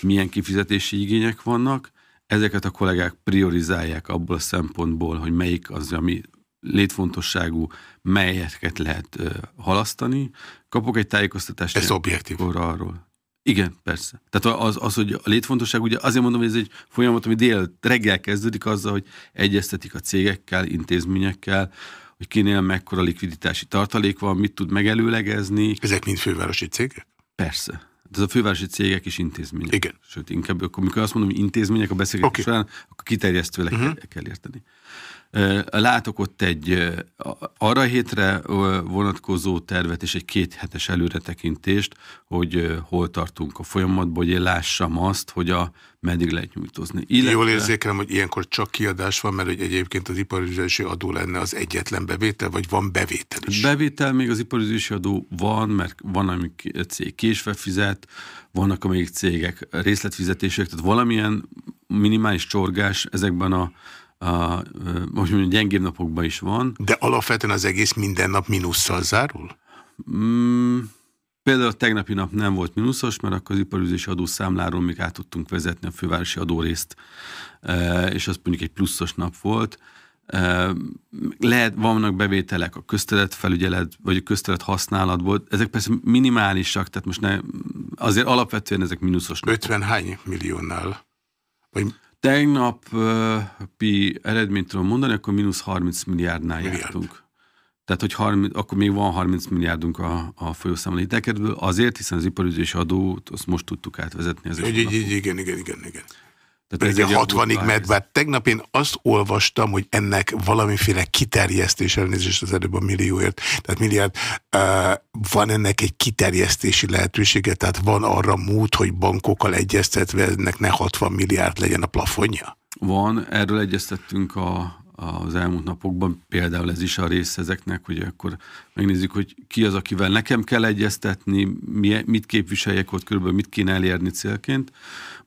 milyen kifizetési igények vannak, ezeket a kollégák priorizálják abból a szempontból, hogy melyik az, ami létfontosságú, melyeket lehet uh, halasztani. Kapok egy tájékoztatást. Ez objektív. Arról. Igen, persze. Tehát az, az, hogy a létfontosság, ugye azért mondom, hogy ez egy folyamat, ami dél reggel kezdődik azzal, hogy egyeztetik a cégekkel, intézményekkel, hogy kinél mekkora likviditási tartalék van, mit tud megelőlegezni. Ezek mind fővárosi cégek? Persze. De ez a fővárosi cégek is intézmények. Igen. Sőt, inkább amikor azt mondom, hogy intézmények a beszélgetés okay. során, akkor kiterjesztőleg uh-huh. kell, kell érteni. Látok ott egy arra hétre vonatkozó tervet és egy két hetes előretekintést, hogy hol tartunk a folyamatban, hogy én lássam azt, hogy a meddig lehet nyújtozni. Illetve... Jól érzékelem, hogy ilyenkor csak kiadás van, mert hogy egyébként az iparüzési adó lenne az egyetlen bevétel, vagy van bevétel is? Bevétel még az iparüzési adó van, mert van, amik cég késve fizet, vannak amelyik cégek részletfizetések, tehát valamilyen minimális csorgás ezekben a a, most mondjuk gyengébb napokban is van. De alapvetően az egész minden nap mínusszal zárul? Mm, például a tegnapi nap nem volt mínuszos, mert akkor az iparüzési adószámláról még át tudtunk vezetni a fővárosi adórészt, és az mondjuk egy pluszos nap volt. Lehet, vannak bevételek a köztelet felügyelet, vagy a köztelet használatból. Ezek persze minimálisak, tehát most ne, azért alapvetően ezek mínuszos 50 hány milliónál? Vagy Tegnapi eredményt tudom mondani, akkor mínusz 30 milliárdnál Milliárd. jártunk. Tehát, hogy 30, akkor még van 30 milliárdunk a, a folyószámlai hitelkedből, azért, hiszen az iparüzési adót azt most tudtuk átvezetni. Az igen, igen, igen, igen, igen. Tehát ez egy 60-ig megy, bár tegnap én azt olvastam, hogy ennek valamiféle kiterjesztés, elnézést az előbb a millióért, tehát milliárd, van ennek egy kiterjesztési lehetősége, tehát van arra mód, hogy bankokkal egyeztetve ennek ne 60 milliárd legyen a plafonja? Van, erről egyeztettünk a, az elmúlt napokban, például ez is a rész ezeknek, hogy akkor megnézzük, hogy ki az, akivel nekem kell egyeztetni, mit képviseljek ott, körülbelül mit kéne elérni célként.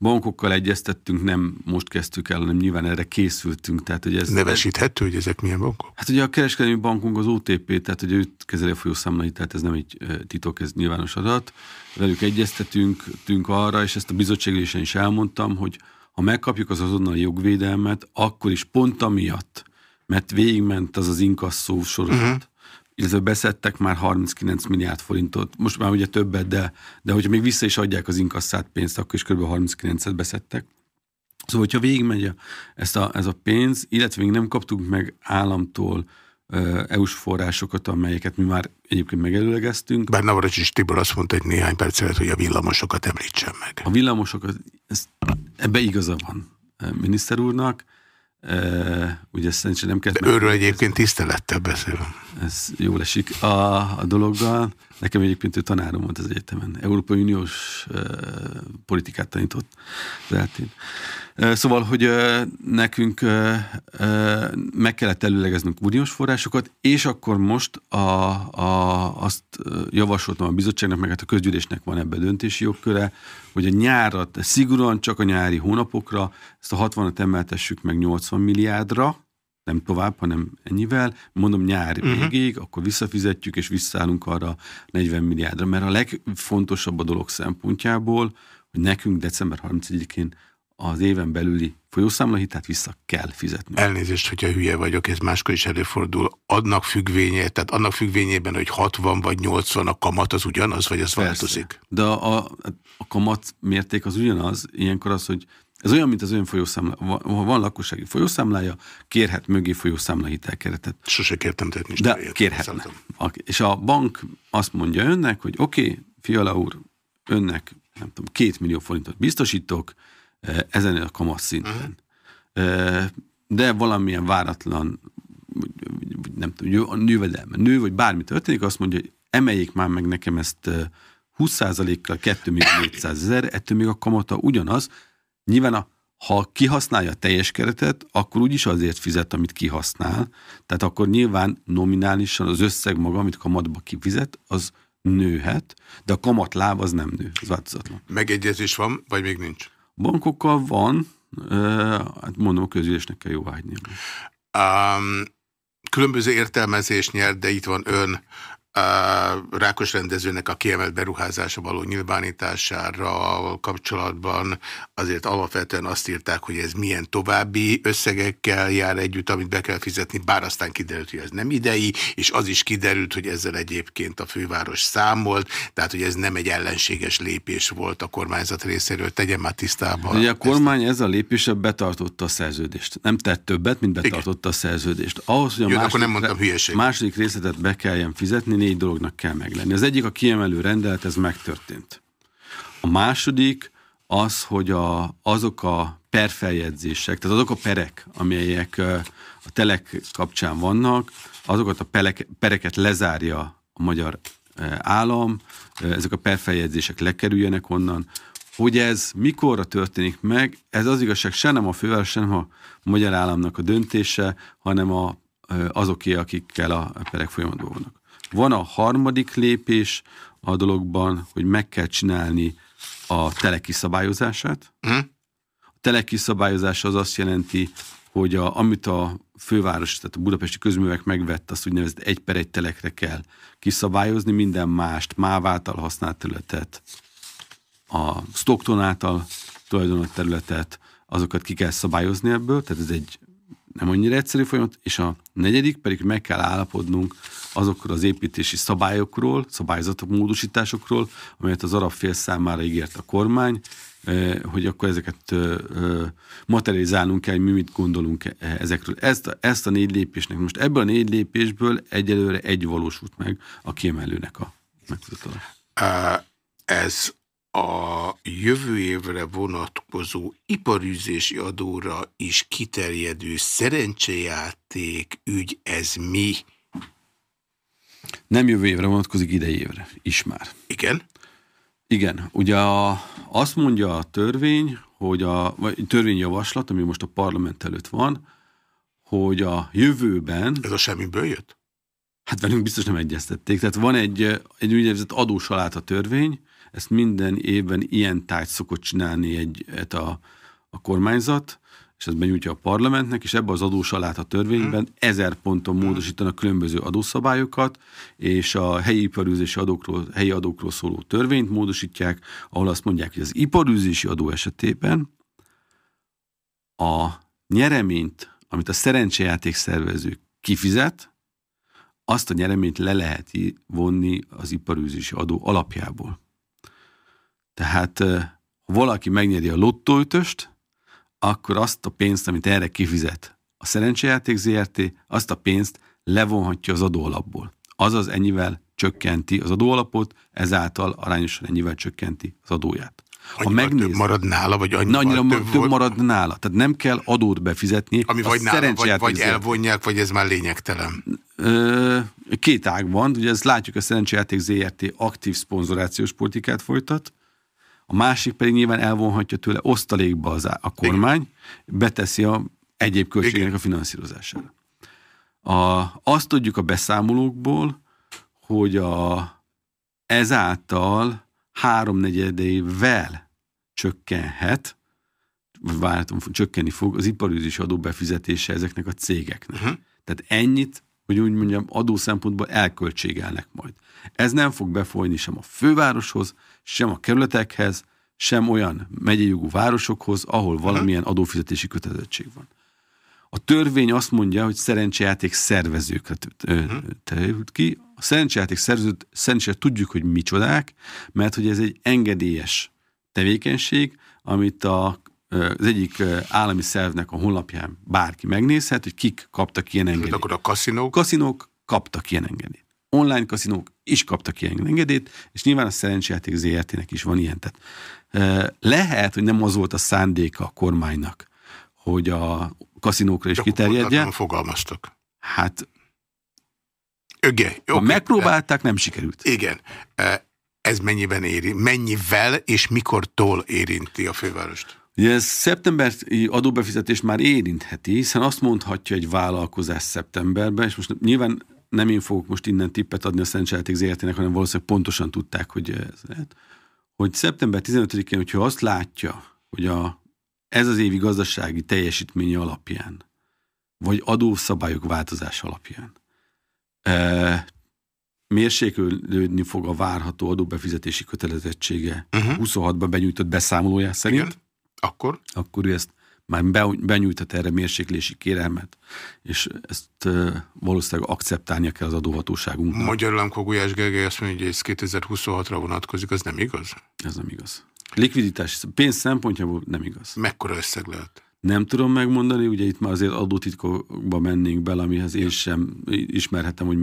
Bankokkal egyeztettünk, nem most kezdtük el, hanem nyilván erre készültünk. Tehát, hogy ez, Nevesíthető, hogy ezek milyen bankok? Hát ugye a kereskedelmi bankunk az OTP, tehát hogy őt kezeli a folyószámlait, tehát ez nem egy titok, ez nyilvános adat. Velük egyeztetünk tünk arra, és ezt a bizottságülésen is elmondtam, hogy ha megkapjuk az azonnali jogvédelmet, akkor is pont amiatt, mert végigment az az inkasszó sorozat, uh-huh. Illetve beszedtek már 39 milliárd forintot, most már ugye többet, de, de hogyha még vissza is adják az inkasszát pénzt, akkor is kb. 39-et beszedtek. Szóval, hogyha végigmegy ezt a, ez a pénz, illetve még nem kaptunk meg államtól EU-s forrásokat, amelyeket mi már egyébként megelőlegeztünk. Bár Navracsis Tibor azt mondta egy néhány perc előtt, hogy a villamosokat említsen meg. A villamosokat, ez, ebbe igaza van miniszter úrnak, ugye szerintem nem kell... őről egyébként tisztelettel beszélünk. Ez jól esik a, a dologgal. Nekem egyébként ő tanárom volt az egyetemen. Európai Uniós e, politikát tanított az eltén. Szóval, hogy nekünk meg kellett előlegeznünk uniós forrásokat, és akkor most a, a, azt javasoltam a bizottságnak, meg hát a közgyűlésnek van ebben döntési jogköre, hogy a nyárat, szigorúan csak a nyári hónapokra ezt a 60-at emeltessük meg 80 milliárdra, nem tovább, hanem ennyivel, mondom nyár uh-huh. végéig, akkor visszafizetjük, és visszaállunk arra 40 milliárdra, mert a legfontosabb a dolog szempontjából, hogy nekünk december 31-én az éven belüli folyószámlahitát vissza kell fizetni. Elnézést, hogyha hülye vagyok, ez máskor is előfordul. Adnak függvénye, tehát annak függvényében, hogy 60 vagy 80 a kamat az ugyanaz, vagy az Persze. változik? De a, a, a kamat mérték az ugyanaz, ilyenkor az, hogy ez olyan, mint az ön folyószámla. Ha van lakossági folyószámlája, kérhet mögé folyószámla hitelkeretet. Sose kértem, tehát nincs De kérhetne. És a bank azt mondja önnek, hogy oké, okay, Fiala úr, önnek nem tudom, két millió forintot biztosítok eh, ezen a kamasz szinten. Uh-huh. De valamilyen váratlan, nem tudom, jövedelme nő, vagy bármi történik, azt mondja, hogy emeljék már meg nekem ezt 20%-kal 2 millió 400 ezer, ettől még a kamata ugyanaz, Nyilván a, ha kihasználja a teljes keretet, akkor úgyis azért fizet, amit kihasznál. Tehát akkor nyilván nominálisan az összeg maga, amit kamatba kifizet, az nőhet, de a kamat láb az nem nő, az változatlan. Megegyezés van, vagy még nincs? Bankokkal van, hát mondom, a közülésnek kell jóváhagyni. Um, különböző értelmezés nyert, de itt van ön Rákos rendezőnek a kiemelt beruházása való nyilvánítására kapcsolatban azért alapvetően azt írták, hogy ez milyen további összegekkel jár együtt, amit be kell fizetni, bár aztán kiderült, hogy ez nem idei, és az is kiderült, hogy ezzel egyébként a főváros számolt, tehát hogy ez nem egy ellenséges lépés volt a kormányzat részéről, tegyen már tisztában. Ugye a kormány ezzel a lépéssel betartotta a szerződést. Nem tett többet, mint betartotta Igen. a szerződést. Ahhoz, hogy a Jó, második, nem mondtam második részletet be kelljen fizetni, négy dolognak kell meglenni. Az egyik a kiemelő rendelet, ez megtörtént. A második az, hogy a, azok a perfeljegyzések, tehát azok a perek, amelyek a telek kapcsán vannak, azokat a pelek, pereket lezárja a magyar állam, ezek a perfeljegyzések lekerüljenek onnan, hogy ez mikorra történik meg, ez az igazság se nem a főváros, sem a magyar államnak a döntése, hanem a, azoké, akikkel a perek folyamatban vannak. Van a harmadik lépés a dologban, hogy meg kell csinálni a telekiszabályozását. Uh-huh. A telekiszabályozás az azt jelenti, hogy a, amit a főváros, tehát a budapesti közművek megvett, azt úgynevezett egy per egy telekre kell kiszabályozni, minden mást, MÁV által használt területet, a Stockton által tulajdonolt területet, azokat ki kell szabályozni ebből, tehát ez egy nem annyira egyszerű folyamat, és a negyedik pedig meg kell állapodnunk azokról az építési szabályokról, szabályzatok módosításokról, amelyet az arab fél számára ígért a kormány, eh, hogy akkor ezeket eh, eh, materializálnunk kell, mi mit gondolunk ezekről. Ezt a, ezt a négy lépésnek, most ebből a négy lépésből egyelőre egy valósult meg a kiemelőnek a megtudatala. Ez a jövő évre vonatkozó iparűzési adóra is kiterjedő szerencsejáték ügy, ez mi? Nem jövő évre vonatkozik, idei évre is már. Igen? Igen. Ugye a, azt mondja a törvény, hogy a vagy törvényjavaslat, ami most a parlament előtt van, hogy a jövőben... Ez a semmiből jött? Hát velünk biztos nem egyeztették. Tehát van egy, egy úgynevezett adósalát a törvény, ezt minden évben ilyen tájt szokott csinálni egy, a, a kormányzat, és ezt benyújtja a parlamentnek, és ebbe az adós alá a törvényben hmm. ezer ponton hmm. módosítanak különböző adószabályokat, és a helyi iparűzési adókról, helyi adókról szóló törvényt módosítják, ahol azt mondják, hogy az iparűzési adó esetében a nyereményt, amit a szerencsejáték szervező kifizet, azt a nyereményt le lehet vonni az iparűzési adó alapjából. Tehát ha valaki megnyeri a lottóütöst, akkor azt a pénzt, amit erre kifizet a szerencsejáték ZRT, azt a pénzt levonhatja az adóalapból. Azaz ennyivel csökkenti az adóalapot, ezáltal arányosan ennyivel csökkenti az adóját. Ha megnéz, több marad nála, vagy annyival annyira több, több marad nála. Tehát nem kell adót befizetni. Ami vagy nála, vagy, vagy elvonják, vagy ez már lényegtelen. Két ág van, ugye ezt látjuk, a Szerencsejáték ZRT aktív szponzorációs politikát folytat, a másik pedig nyilván elvonhatja tőle osztalékba az a kormány, Igen. beteszi a egyéb költségének a finanszírozására. A, azt tudjuk a beszámolókból, hogy a, ezáltal háromnegyedével csökkenhet, várhatom, csökkenni fog az iparűzési adó befizetése ezeknek a cégeknek. Uh-huh. Tehát ennyit, hogy úgy mondjam, adó szempontból elköltségelnek majd. Ez nem fog befolyni sem a fővároshoz, sem a kerületekhez, sem olyan megyei jogú városokhoz, ahol valamilyen adófizetési kötelezettség van. A törvény azt mondja, hogy szerencsejáték szervezőkre terült ki. A szerencsejáték szervezőt szerencsére tudjuk, hogy micsodák, mert hogy ez egy engedélyes tevékenység, amit a, az egyik állami szervnek a honlapján bárki megnézhet, hogy kik kaptak ilyen engedélyt. Akkor a kaszinók? Kaszinók kaptak ilyen engedélyt. Online kaszinók is kaptak ilyen engedélyt, és nyilván a szerencsejáték ZRT-nek is van ilyen. Tehát lehet, hogy nem az volt a szándéka a kormánynak, hogy a kaszinókra is kiterjedjen. fogalmaztak. Hát Öge, ha okay. megpróbálták, nem sikerült. Igen. Ez mennyiben éri? Mennyivel és mikortól érinti a fővárost? Ugye ez szeptemberi adóbefizetés már érintheti, hiszen azt mondhatja egy vállalkozás szeptemberben, és most nyilván nem én fogok most innen tippet adni a Szentsáték ZRT-nek, hanem valószínűleg pontosan tudták, hogy ez lehet, hogy szeptember 15-én, hogyha azt látja, hogy a ez az évi gazdasági teljesítménye alapján, vagy adószabályok változás alapján e, mérséklődni fog a várható adóbefizetési kötelezettsége uh-huh. 26-ban benyújtott beszámolójá szerint, Igen. Akkor? akkor ő ezt már benyújtott erre mérséklési kérelmet, és ezt valószínűleg akceptálnia kell az adóhatóságunknak. Magyarul Gulyás Gergely azt mondja, hogy ez 2026-ra vonatkozik, az nem igaz? Ez nem igaz. Likviditás, pénz szempontjából nem igaz. Mekkora összeg lehet? Nem tudom megmondani, ugye itt már azért adótitkokba mennénk bele, amihez én sem ismerhetem, hogy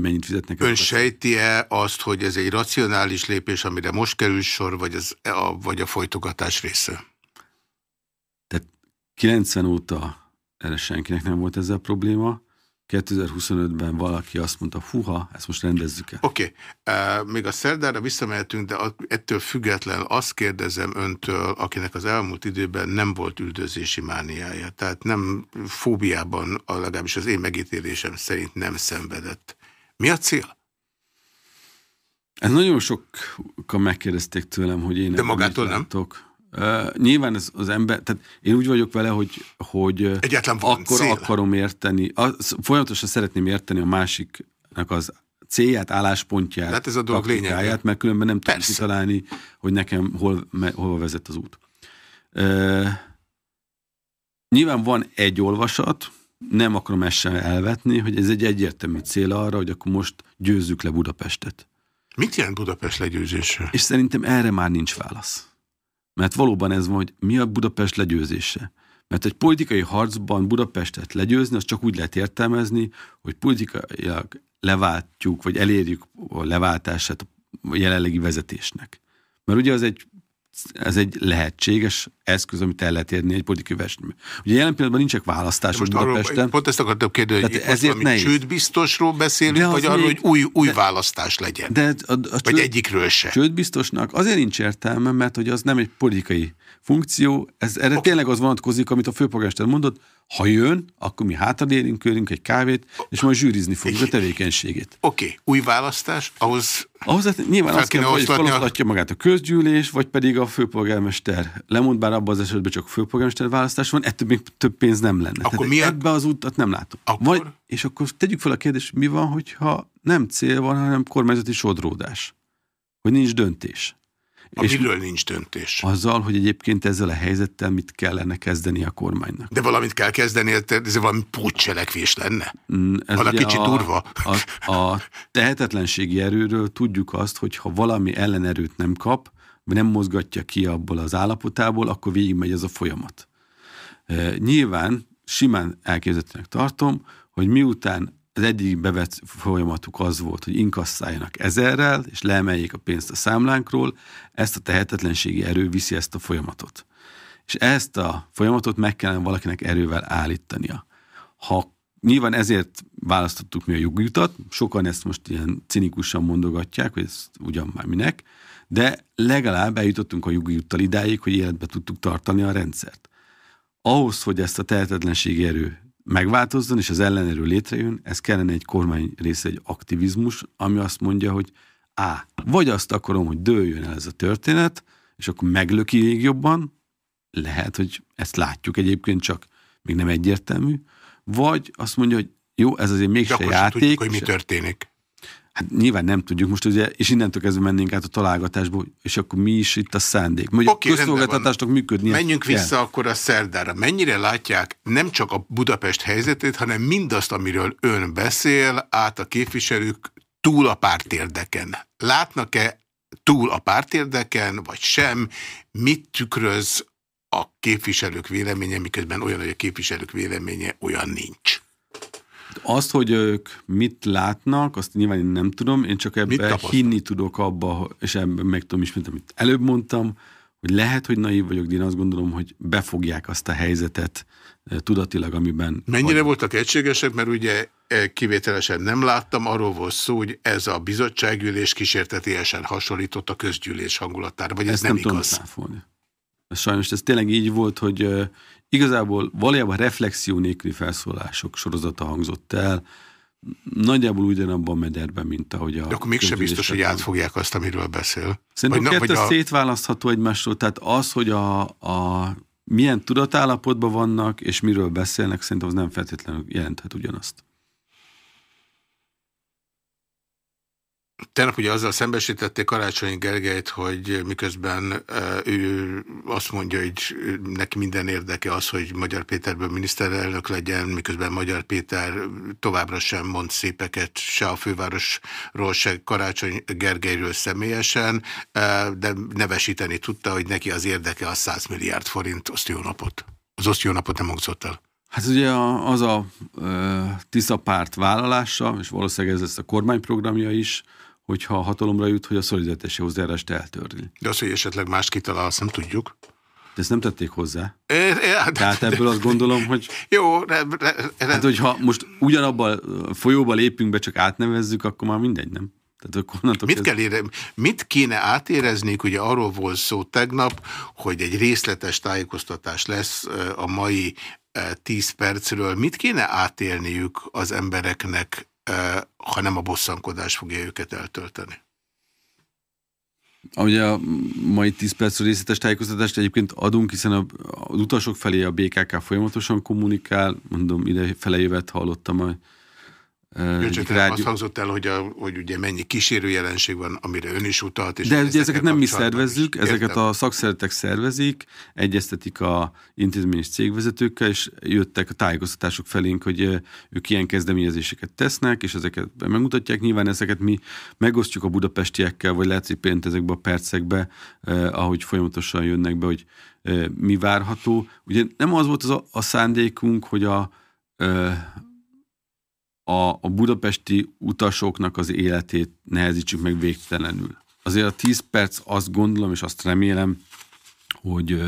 mennyit fizetnek. Ön sejti-e azt, hogy ez egy racionális lépés, amire most kerül sor, vagy, az, a, vagy a folytogatás része? Tehát 90 óta erre senkinek nem volt ezzel probléma. 2025-ben valaki azt mondta, fuha, ezt most rendezzük el. Oké, okay. uh, még a szerdára visszamehetünk, de ettől független azt kérdezem öntől, akinek az elmúlt időben nem volt üldözési mániája, tehát nem fóbiában, legalábbis az én megítélésem szerint nem szenvedett. Mi a cél? Ez nagyon sokan megkérdezték tőlem, hogy én... De magától nem? Látok. Uh, nyilván ez az ember, tehát én úgy vagyok vele, hogy, hogy Egyáltalán van akkor cél. akarom érteni, az, folyamatosan szeretném érteni a másiknak az célját, álláspontját, hát ez a dolog lényeg. mert különben nem tudom kitalálni, hogy nekem hol, me, hol vezet az út. Uh, nyilván van egy olvasat, nem akarom ezt sem elvetni, hogy ez egy egyértelmű cél arra, hogy akkor most győzzük le Budapestet. Mit jelent Budapest legyőzése? És szerintem erre már nincs válasz. Mert valóban ez van, hogy mi a Budapest legyőzése. Mert egy politikai harcban Budapestet legyőzni, az csak úgy lehet értelmezni, hogy politikailag leváltjuk, vagy elérjük a leváltását a jelenlegi vezetésnek. Mert ugye az egy ez egy lehetséges eszköz, amit el lehet érni egy politikai versenyben. Ugye jelen pillanatban nincsenek választások Budapesten. Arról, pont ezt akartam kérdezni, hogy ezért nehéz. csődbiztosról beszélünk, vagy arról, még, hogy új, új de, választás legyen? De a, a vagy csőd, egyikről se. Csődbiztosnak azért nincs értelme, mert hogy az nem egy politikai funkció, ez erre okay. tényleg az vonatkozik, amit a főpolgármester mondott, ha jön, akkor mi hátradérünk, körünk egy kávét, és majd zsűrizni fogjuk a tevékenységét. Oké, okay. új választás, ahhoz... Ahhoz hát nyilván azt kell, hogy feloszlatja a... magát a közgyűlés, vagy pedig a főpolgármester lemond, bár abban az esetben csak a főpolgármester választás van, ettől még több pénz nem lenne. Akkor mi ebbe az utat nem látom. Akkor? Vagy, és akkor tegyük fel a kérdést, mi van, hogyha nem cél van, hanem kormányzati sodródás. Hogy nincs döntés. Amiről nincs döntés. Azzal, hogy egyébként ezzel a helyzettel mit kellene kezdeni a kormánynak. De valamit kell kezdeni, ez valami pótcselekvés lenne. Mm, ez Vala kicsit a, durva. A, a tehetetlenségi erőről tudjuk azt, hogy ha valami ellenerőt nem kap, vagy nem mozgatja ki abból az állapotából, akkor végigmegy ez a folyamat. E, nyilván simán elképzelhetőnek tartom, hogy miután az egyik bevett folyamatuk az volt, hogy inkasszáljanak ezerrel, és leemeljék a pénzt a számlánkról, ezt a tehetetlenségi erő viszi ezt a folyamatot. És ezt a folyamatot meg kellene valakinek erővel állítania. Ha Nyilván ezért választottuk mi a jogjutat, sokan ezt most ilyen cinikusan mondogatják, hogy ez ugyan már minek, de legalább eljutottunk a jogjuttal idáig, hogy életbe tudtuk tartani a rendszert. Ahhoz, hogy ezt a tehetetlenségi erő megváltozzon, és az ellenerő létrejön, ez kellene egy kormány része egy aktivizmus, ami azt mondja, hogy á, vagy azt akarom, hogy dőljön el ez a történet, és akkor meglöki még jobban, lehet, hogy ezt látjuk egyébként, csak még nem egyértelmű, vagy azt mondja, hogy jó, ez azért mégse játék. Tudjuk, hogy mi történik. Hát nyilván nem tudjuk most, ugye, és innentől kezdve mennénk át a találgatásba, és akkor mi is itt a szándék. Mondjuk okay, közszolgáltatásnak működni. Menjünk kell. vissza akkor a szerdára. Mennyire látják nem csak a Budapest helyzetét, hanem mindazt, amiről ön beszél, át a képviselők túl a pártérdeken. Látnak-e túl a pártérdeken, vagy sem? Mit tükröz a képviselők véleménye, miközben olyan, hogy a képviselők véleménye olyan nincs? Azt, hogy ők mit látnak, azt nyilván én nem tudom, én csak ebben hinni tudok abba, és ebben meg tudom ismételni, amit előbb mondtam, hogy lehet, hogy naív vagyok, de én azt gondolom, hogy befogják azt a helyzetet eh, tudatilag, amiben... Mennyire vagy... voltak egységesek, mert ugye eh, kivételesen nem láttam, arról volt szó, hogy ez a bizottsággyűlés kísértetiesen hasonlított a közgyűlés hangulatára, vagy ez Ezt nem, nem igaz? Tudom Sajnos ez tényleg így volt, hogy eh, Igazából valójában reflexió nélküli felszólások sorozata hangzott el, nagyjából ugyanabban a mederben, mint ahogy a... De akkor mégsem biztos, hogy átfogják azt, amiről beszél. Szerintem vagy, kettő a... szétválasztható egymásról, tehát az, hogy a, a milyen tudatállapotban vannak, és miről beszélnek, szerintem az nem feltétlenül jelenthet ugyanazt. Tegnap ugye azzal szembesítették Karácsonyi Gergelyt, hogy miközben ő azt mondja, hogy neki minden érdeke az, hogy Magyar Péterből miniszterelnök legyen, miközben Magyar Péter továbbra sem mond szépeket se a fővárosról, se Karácsony Gergelyről személyesen, de nevesíteni tudta, hogy neki az érdeke a 100 milliárd forint osztjó napot. Az osztjó napot nem hangzott el. Hát ugye az a Tisza párt vállalása, és valószínűleg ez lesz a kormányprogramja is, hogyha a hatalomra jut, hogy a szolidaritási hozzájárást eltörli. De az, hogy esetleg más kitalál, azt nem tudjuk. De ezt nem tették hozzá. É, é, de, Tehát ebből azt gondolom, hogy... Jó, de, de, de, Hát, hogyha most ugyanabban a folyóba lépünk be, csak átnevezzük, akkor már mindegy, nem? Tehát akkor mit, kell ére, mit kéne átéreznék? Ugye arról volt szó tegnap, hogy egy részletes tájékoztatás lesz a mai 10 percről. Mit kéne átélniük az embereknek ha nem a bosszankodás fogja őket eltölteni. Ugye a mai 10 perc részletes tájékoztatást egyébként adunk, hiszen az utasok felé a BKK folyamatosan kommunikál, mondom, ide fele hallottam a csak rádió... azt hangzott el, hogy, a, hogy ugye mennyi kísérő jelenség van, amire ön is utalt. És De ugye ezeket nem mi szervezzük, ezeket a szakszeretek szervezik, egyeztetik a intézményes cégvezetőkkel, és jöttek a tájékoztatások felénk, hogy ők ilyen kezdeményezéseket tesznek, és ezeket megmutatják. Nyilván ezeket mi megosztjuk a budapestiekkel, vagy lehet, hogy ezekbe a percekbe, eh, ahogy folyamatosan jönnek be, hogy eh, mi várható. Ugye nem az volt az a, a szándékunk, hogy a eh, a, a budapesti utasoknak az életét nehezítsük meg végtelenül. Azért a 10 perc azt gondolom, és azt remélem, hogy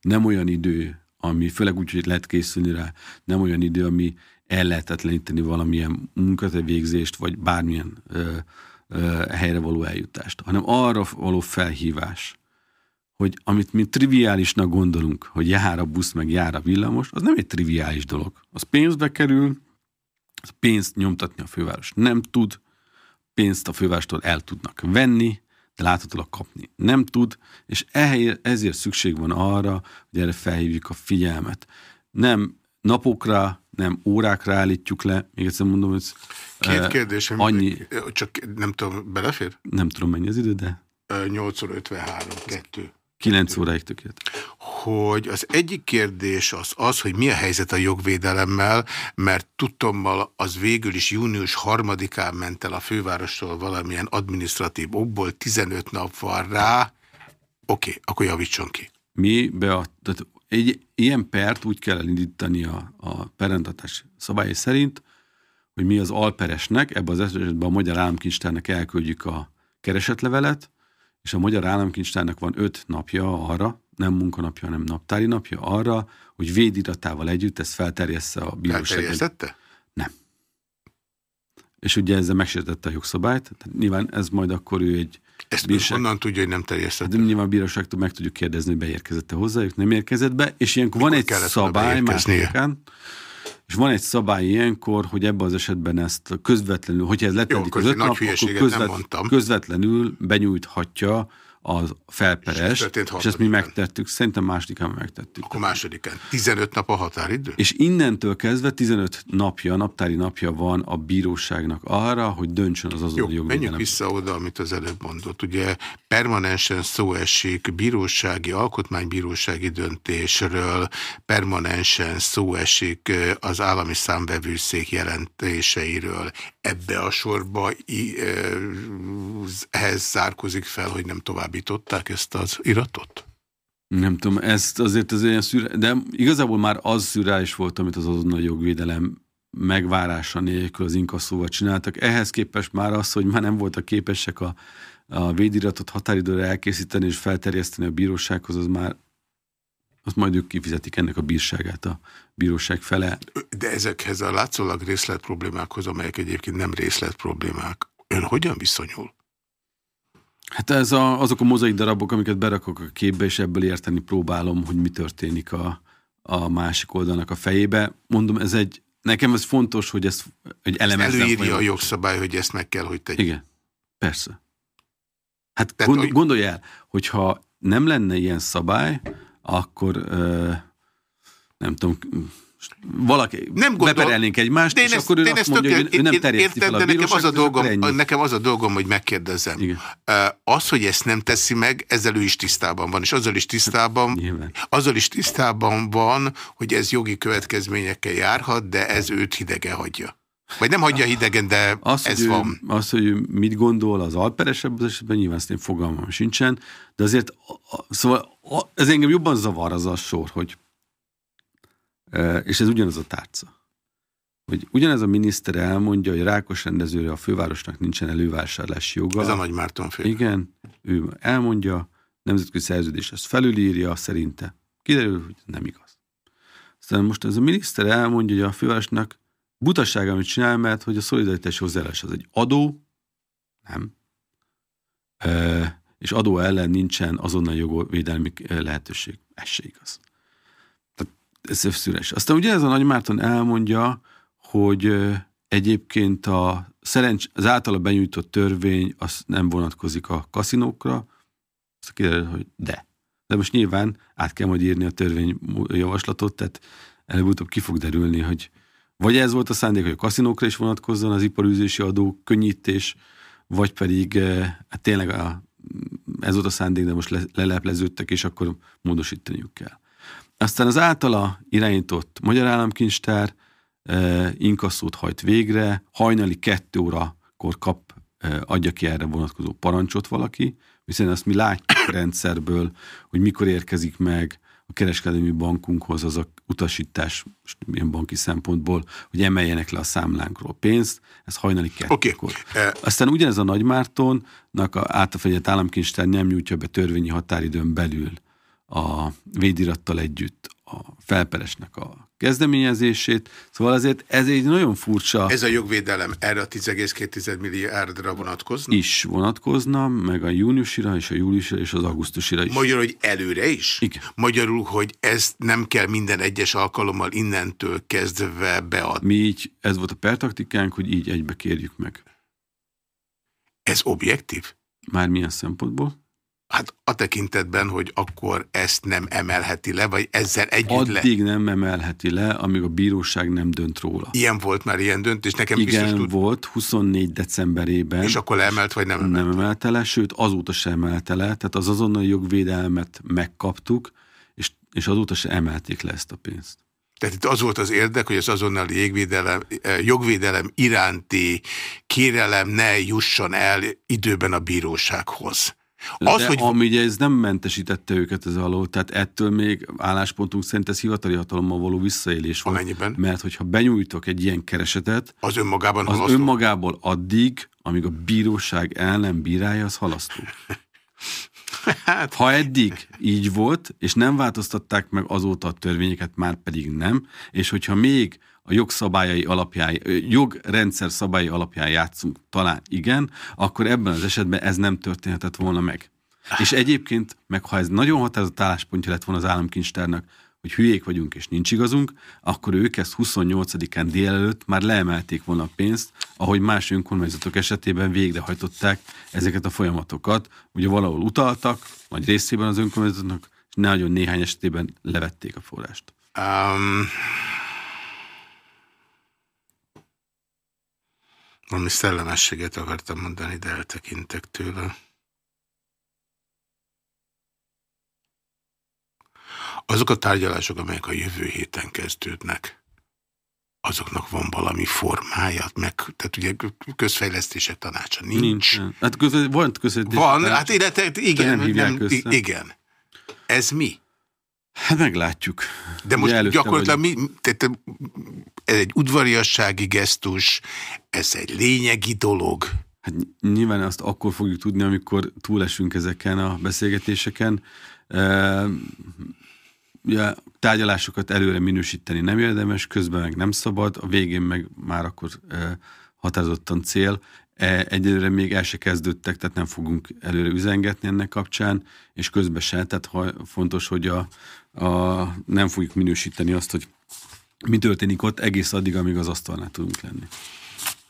nem olyan idő, ami főleg úgy, hogy lehet készülni rá, nem olyan idő, ami ellehetetleníteni valamilyen munkatevégzést, vagy bármilyen ö, ö, helyre való eljutást, hanem arra való felhívás, hogy amit mi triviálisnak gondolunk, hogy jár a busz, meg jár a villamos, az nem egy triviális dolog. Az pénzbe kerül, pénzt nyomtatni a főváros nem tud, pénzt a fővárostól el tudnak venni, de láthatólag kapni nem tud, és ezért szükség van arra, hogy erre felhívjuk a figyelmet. Nem napokra, nem órákra állítjuk le, még egyszer mondom, hogy Két kérdésem, annyi... csak nem tudom, belefér? Nem tudom mennyi az idő, de... 8 óra 53, 2. 9 óráig tökélet. Hogy az egyik kérdés az az, hogy mi a helyzet a jogvédelemmel, mert tudtommal az végül is június harmadikán ment el a fővárosról valamilyen administratív okból, 15 nap van rá. Oké, okay, akkor javítson ki. Mi be tehát egy ilyen pert úgy kell elindítani a, a perrentatás szabályai szerint, hogy mi az alperesnek, ebben az esetben a Magyar Államkincstárnak elküldjük a keresetlevelet, és a Magyar Államkincstárnak van öt napja arra, nem munkanapja, hanem naptári napja arra, hogy védiratával együtt ezt felterjessze a bíróság. Felterjesztette? Nem. És ugye ezzel megsértette a jogszabályt, tehát nyilván ez majd akkor ő egy ezt bírság... honnan tudja, hogy nem terjesztette? Hát, nyilván a bíróságtól meg tudjuk kérdezni, hogy beérkezette hozzájuk, nem érkezett be, és ilyenkor Mikor van egy szabály másodikán, és van egy szabály ilyenkor, hogy ebben az esetben ezt közvetlenül, hogyha ez letelik az öt nap, akkor közvet, közvetlenül benyújthatja az felperes, és, és ezt mi megtettük, szerintem másodikán megtettük. Akkor másodikán. 15 nap a határidő? És innentől kezdve 15 napja, naptári napja van a bíróságnak arra, hogy döntsön az azonnali jogvédelem. menjünk vissza oda, amit az előbb mondott. Ugye permanensen szó esik bírósági, alkotmánybírósági döntésről, permanensen szó esik az állami számvevőszék jelentéseiről. Ebbe a sorba ehhez zárkozik fel, hogy nem továbbították ezt az iratot? Nem tudom, ezt azért az ilyen szüre, de igazából már az szürális volt, amit az azonnal jogvédelem megvárása nélkül az inkasszóval csináltak. Ehhez képest már az, hogy már nem voltak képesek a, a védiratot határidőre elkészíteni és felterjeszteni a bírósághoz, az már azt majd ők kifizetik ennek a bírságát a bíróság fele. De ezekhez a látszólag részlet problémákhoz, amelyek egyébként nem részlet problémák, ön hogyan viszonyul? Hát ez a, azok a mozaik darabok, amiket berakok a képbe, és ebből érteni próbálom, hogy mi történik a, a másik oldalnak a fejébe. Mondom, ez egy, nekem ez fontos, hogy ez egy elemezzem. Előírja a jogszabály, hogy ezt meg kell, hogy tegyük. Igen, persze. Hát Tehát, gond, gondolj el, hogyha nem lenne ilyen szabály, akkor uh, nem tudom, valaki nem gondol, beperelnénk egymást, és ezt, akkor ő azt mondja, hogy ő nem terjeszti fel a nekem az a, dolgom, nekem az a dolgom, hogy megkérdezzem. Igen. Az, hogy ezt nem teszi meg, ezzel ő is tisztában van, és azzal is tisztában, Nyilván. azzal is tisztában van, hogy ez jogi következményekkel járhat, de ez őt hidege hagyja. Vagy nem hagyja hidegen, de az, ez hogy van. Ő, az, hogy ő mit gondol az alperesebb, az esetben nyilván én fogalmam sincsen, de azért szóval ez engem jobban zavar az a sor, hogy és ez ugyanaz a tárca. Hogy ugyanez a miniszter elmondja, hogy Rákos rendezőre a fővárosnak nincsen elővásárlási joga. Ez a Nagy Márton fél. Igen, ő elmondja, nemzetközi szerződés ezt felülírja szerinte. Kiderül, hogy nem igaz. Aztán most ez a miniszter elmondja, hogy a fővárosnak butaság, amit csinál, mert hogy a szolidaritás hozzáállás az egy adó, nem, e, és adó ellen nincsen azonnal jogvédelmi lehetőség. Ez se igaz ez szüles. Aztán ugye ez a Nagy Márton elmondja, hogy egyébként a szerencs, az általa benyújtott törvény az nem vonatkozik a kaszinókra, azt kiderül, hogy de. De most nyilván át kell majd írni a törvényjavaslatot, tehát előbb-utóbb ki fog derülni, hogy vagy ez volt a szándék, hogy a kaszinókra is vonatkozzon az iparűzési adó könnyítés, vagy pedig hát tényleg a, ez volt a szándék, de most le, lelepleződtek, és akkor módosítaniuk kell. Aztán az általa irányított Magyar Államkincstár e, inkasszót hajt végre, hajnali kettő órakor kap, e, adja ki erre vonatkozó parancsot valaki, hiszen azt mi látjuk a rendszerből, hogy mikor érkezik meg a kereskedelmi bankunkhoz az a utasítás, milyen banki szempontból, hogy emeljenek le a számlánkról pénzt, ez hajnali kettőkor. Okay. Aztán ugyanez a Nagymártonnak a általafegyett államkincstár nem nyújtja be törvényi határidőn belül a védirattal együtt a felperesnek a kezdeményezését. Szóval azért ez egy nagyon furcsa... Ez a jogvédelem erre a 10,2 milliárdra vonatkozna? Is vonatkozna, meg a júniusira, és a júliusra, és az augusztusira is. Magyarul, hogy előre is? Igen. Magyarul, hogy ezt nem kell minden egyes alkalommal innentől kezdve beadni. Mi így, ez volt a pertaktikánk, hogy így egybe kérjük meg. Ez objektív? Már milyen szempontból? Hát a tekintetben, hogy akkor ezt nem emelheti le, vagy ezzel együtt Addig le. nem emelheti le, amíg a bíróság nem dönt róla. Ilyen volt már ilyen döntés, nekem Igen, biztos tud... volt, 24 decemberében. És akkor leemelt, vagy nem emelte? Nem emelte le, sőt azóta sem emelte le, tehát az azonnal jogvédelmet megkaptuk, és, és azóta sem emelték le ezt a pénzt. Tehát itt az volt az érdek, hogy az azonnali jogvédelem, eh, jogvédelem iránti kérelem ne jusson el időben a bírósághoz. Az, De hogy... ami ez nem mentesítette őket ez alól, tehát ettől még álláspontunk szerint ez hivatali hatalommal való visszaélés volt. Amennyiben? Mert hogyha benyújtok egy ilyen keresetet, az önmagában az halasztó. önmagából addig, amíg a bíróság el nem bírálja, az halasztó. hát... Ha eddig így volt, és nem változtatták meg azóta a törvényeket, már pedig nem, és hogyha még a jogszabályai alapján, jogrendszer szabályi alapján játszunk, talán igen, akkor ebben az esetben ez nem történhetett volna meg. És egyébként, meg ha ez nagyon határozott álláspontja lett volna az államkincstárnak, hogy hülyék vagyunk és nincs igazunk, akkor ők ezt 28-án délelőtt már leemelték volna a pénzt, ahogy más önkormányzatok esetében végrehajtották ezeket a folyamatokat. Ugye valahol utaltak, vagy részében az önkormányzatoknak, és nagyon néhány esetében levették a forrást. Um, valami szellemességet akartam mondani, de eltekintek tőle. Azok a tárgyalások, amelyek a jövő héten kezdődnek, azoknak van valami formája, meg, tehát ugye közfejlesztések tanácsa nincs. nincs. Hát között, van között. Van, hát illetve, igen, nem, nem igen. Ez mi? Hát meglátjuk. De most gyakorlatilag mi, tehát ez egy udvariassági gesztus, ez egy lényegi dolog. Hát nyilván azt akkor fogjuk tudni, amikor túlesünk ezeken a beszélgetéseken. Ugye, tárgyalásokat előre minősíteni nem érdemes, közben meg nem szabad, a végén meg már akkor e, határozottan cél. E, egyelőre még el se kezdődtek, tehát nem fogunk előre üzengetni ennek kapcsán, és közben se, tehát ha, fontos, hogy a, a, nem fogjuk minősíteni azt, hogy mi történik ott egész addig, amíg az asztalnál tudunk lenni.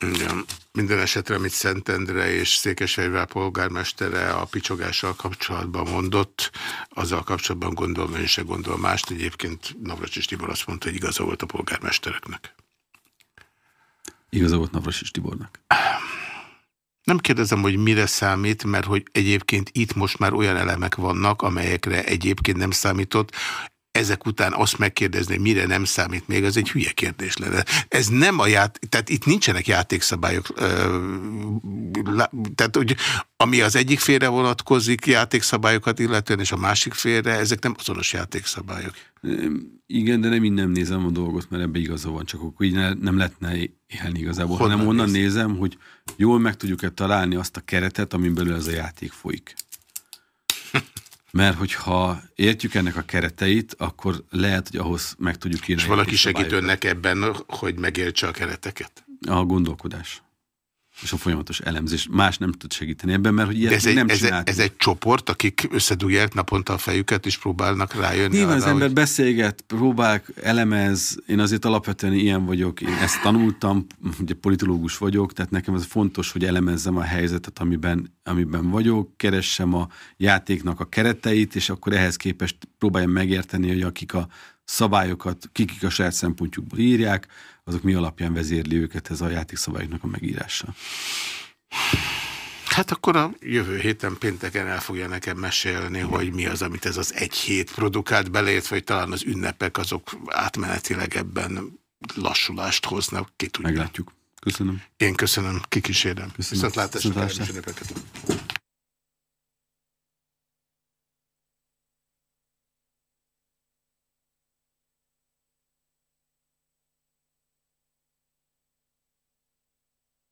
Igen. Minden esetre, amit Szentendre és Székesfehérvár polgármestere a picsogással kapcsolatban mondott, azzal kapcsolatban gondolom, én se gondol mást. Egyébként Navracsis Tibor azt mondta, hogy igaza volt a polgármestereknek. Igaza volt Navracsis Tibornak. Nem kérdezem, hogy mire számít, mert hogy egyébként itt most már olyan elemek vannak, amelyekre egyébként nem számított ezek után azt megkérdezni, hogy mire nem számít még, az egy hülye kérdés lenne. Ez nem a ját, tehát itt nincsenek játékszabályok. Tehát, hogy ami az egyik félre vonatkozik játékszabályokat illetően, és a másik félre, ezek nem azonos játékszabályok. Igen, de nem innen nézem a dolgot, mert ebbe igaza van, csak akkor így ne, nem lehetne élni igazából, Honnan hanem onnan nézem? nézem, hogy jól meg tudjuk-e találni azt a keretet, amin belül ez a játék folyik. Mert hogyha értjük ennek a kereteit, akkor lehet, hogy ahhoz meg tudjuk írni. És valaki segít önnek ebben, hogy megértse a kereteket? A gondolkodás és a folyamatos elemzés. Más nem tud segíteni ebben, mert hogy ilyet ez egy, nem ez, ez egy csoport, akik összedugják naponta a fejüket, és próbálnak rájönni Nyilván arra, az ember hogy... beszélget, próbál, elemez, én azért alapvetően ilyen vagyok, én ezt tanultam, ugye politológus vagyok, tehát nekem ez fontos, hogy elemezzem a helyzetet, amiben, amiben vagyok, keressem a játéknak a kereteit, és akkor ehhez képest próbáljam megérteni, hogy akik a szabályokat, kikik a saját szempontjukból írják, azok mi alapján vezérli őket ez a játékszabályoknak a megírása? Hát akkor a jövő héten pénteken el fogja nekem mesélni, hogy mi az, amit ez az egy hét produkált beleért, vagy talán az ünnepek azok átmenetileg ebben lassulást hoznak, ki tudja. Meglátjuk. Köszönöm. Én köszönöm, kikísérem. Köszönöm. Viszont látásra, ünnepeket.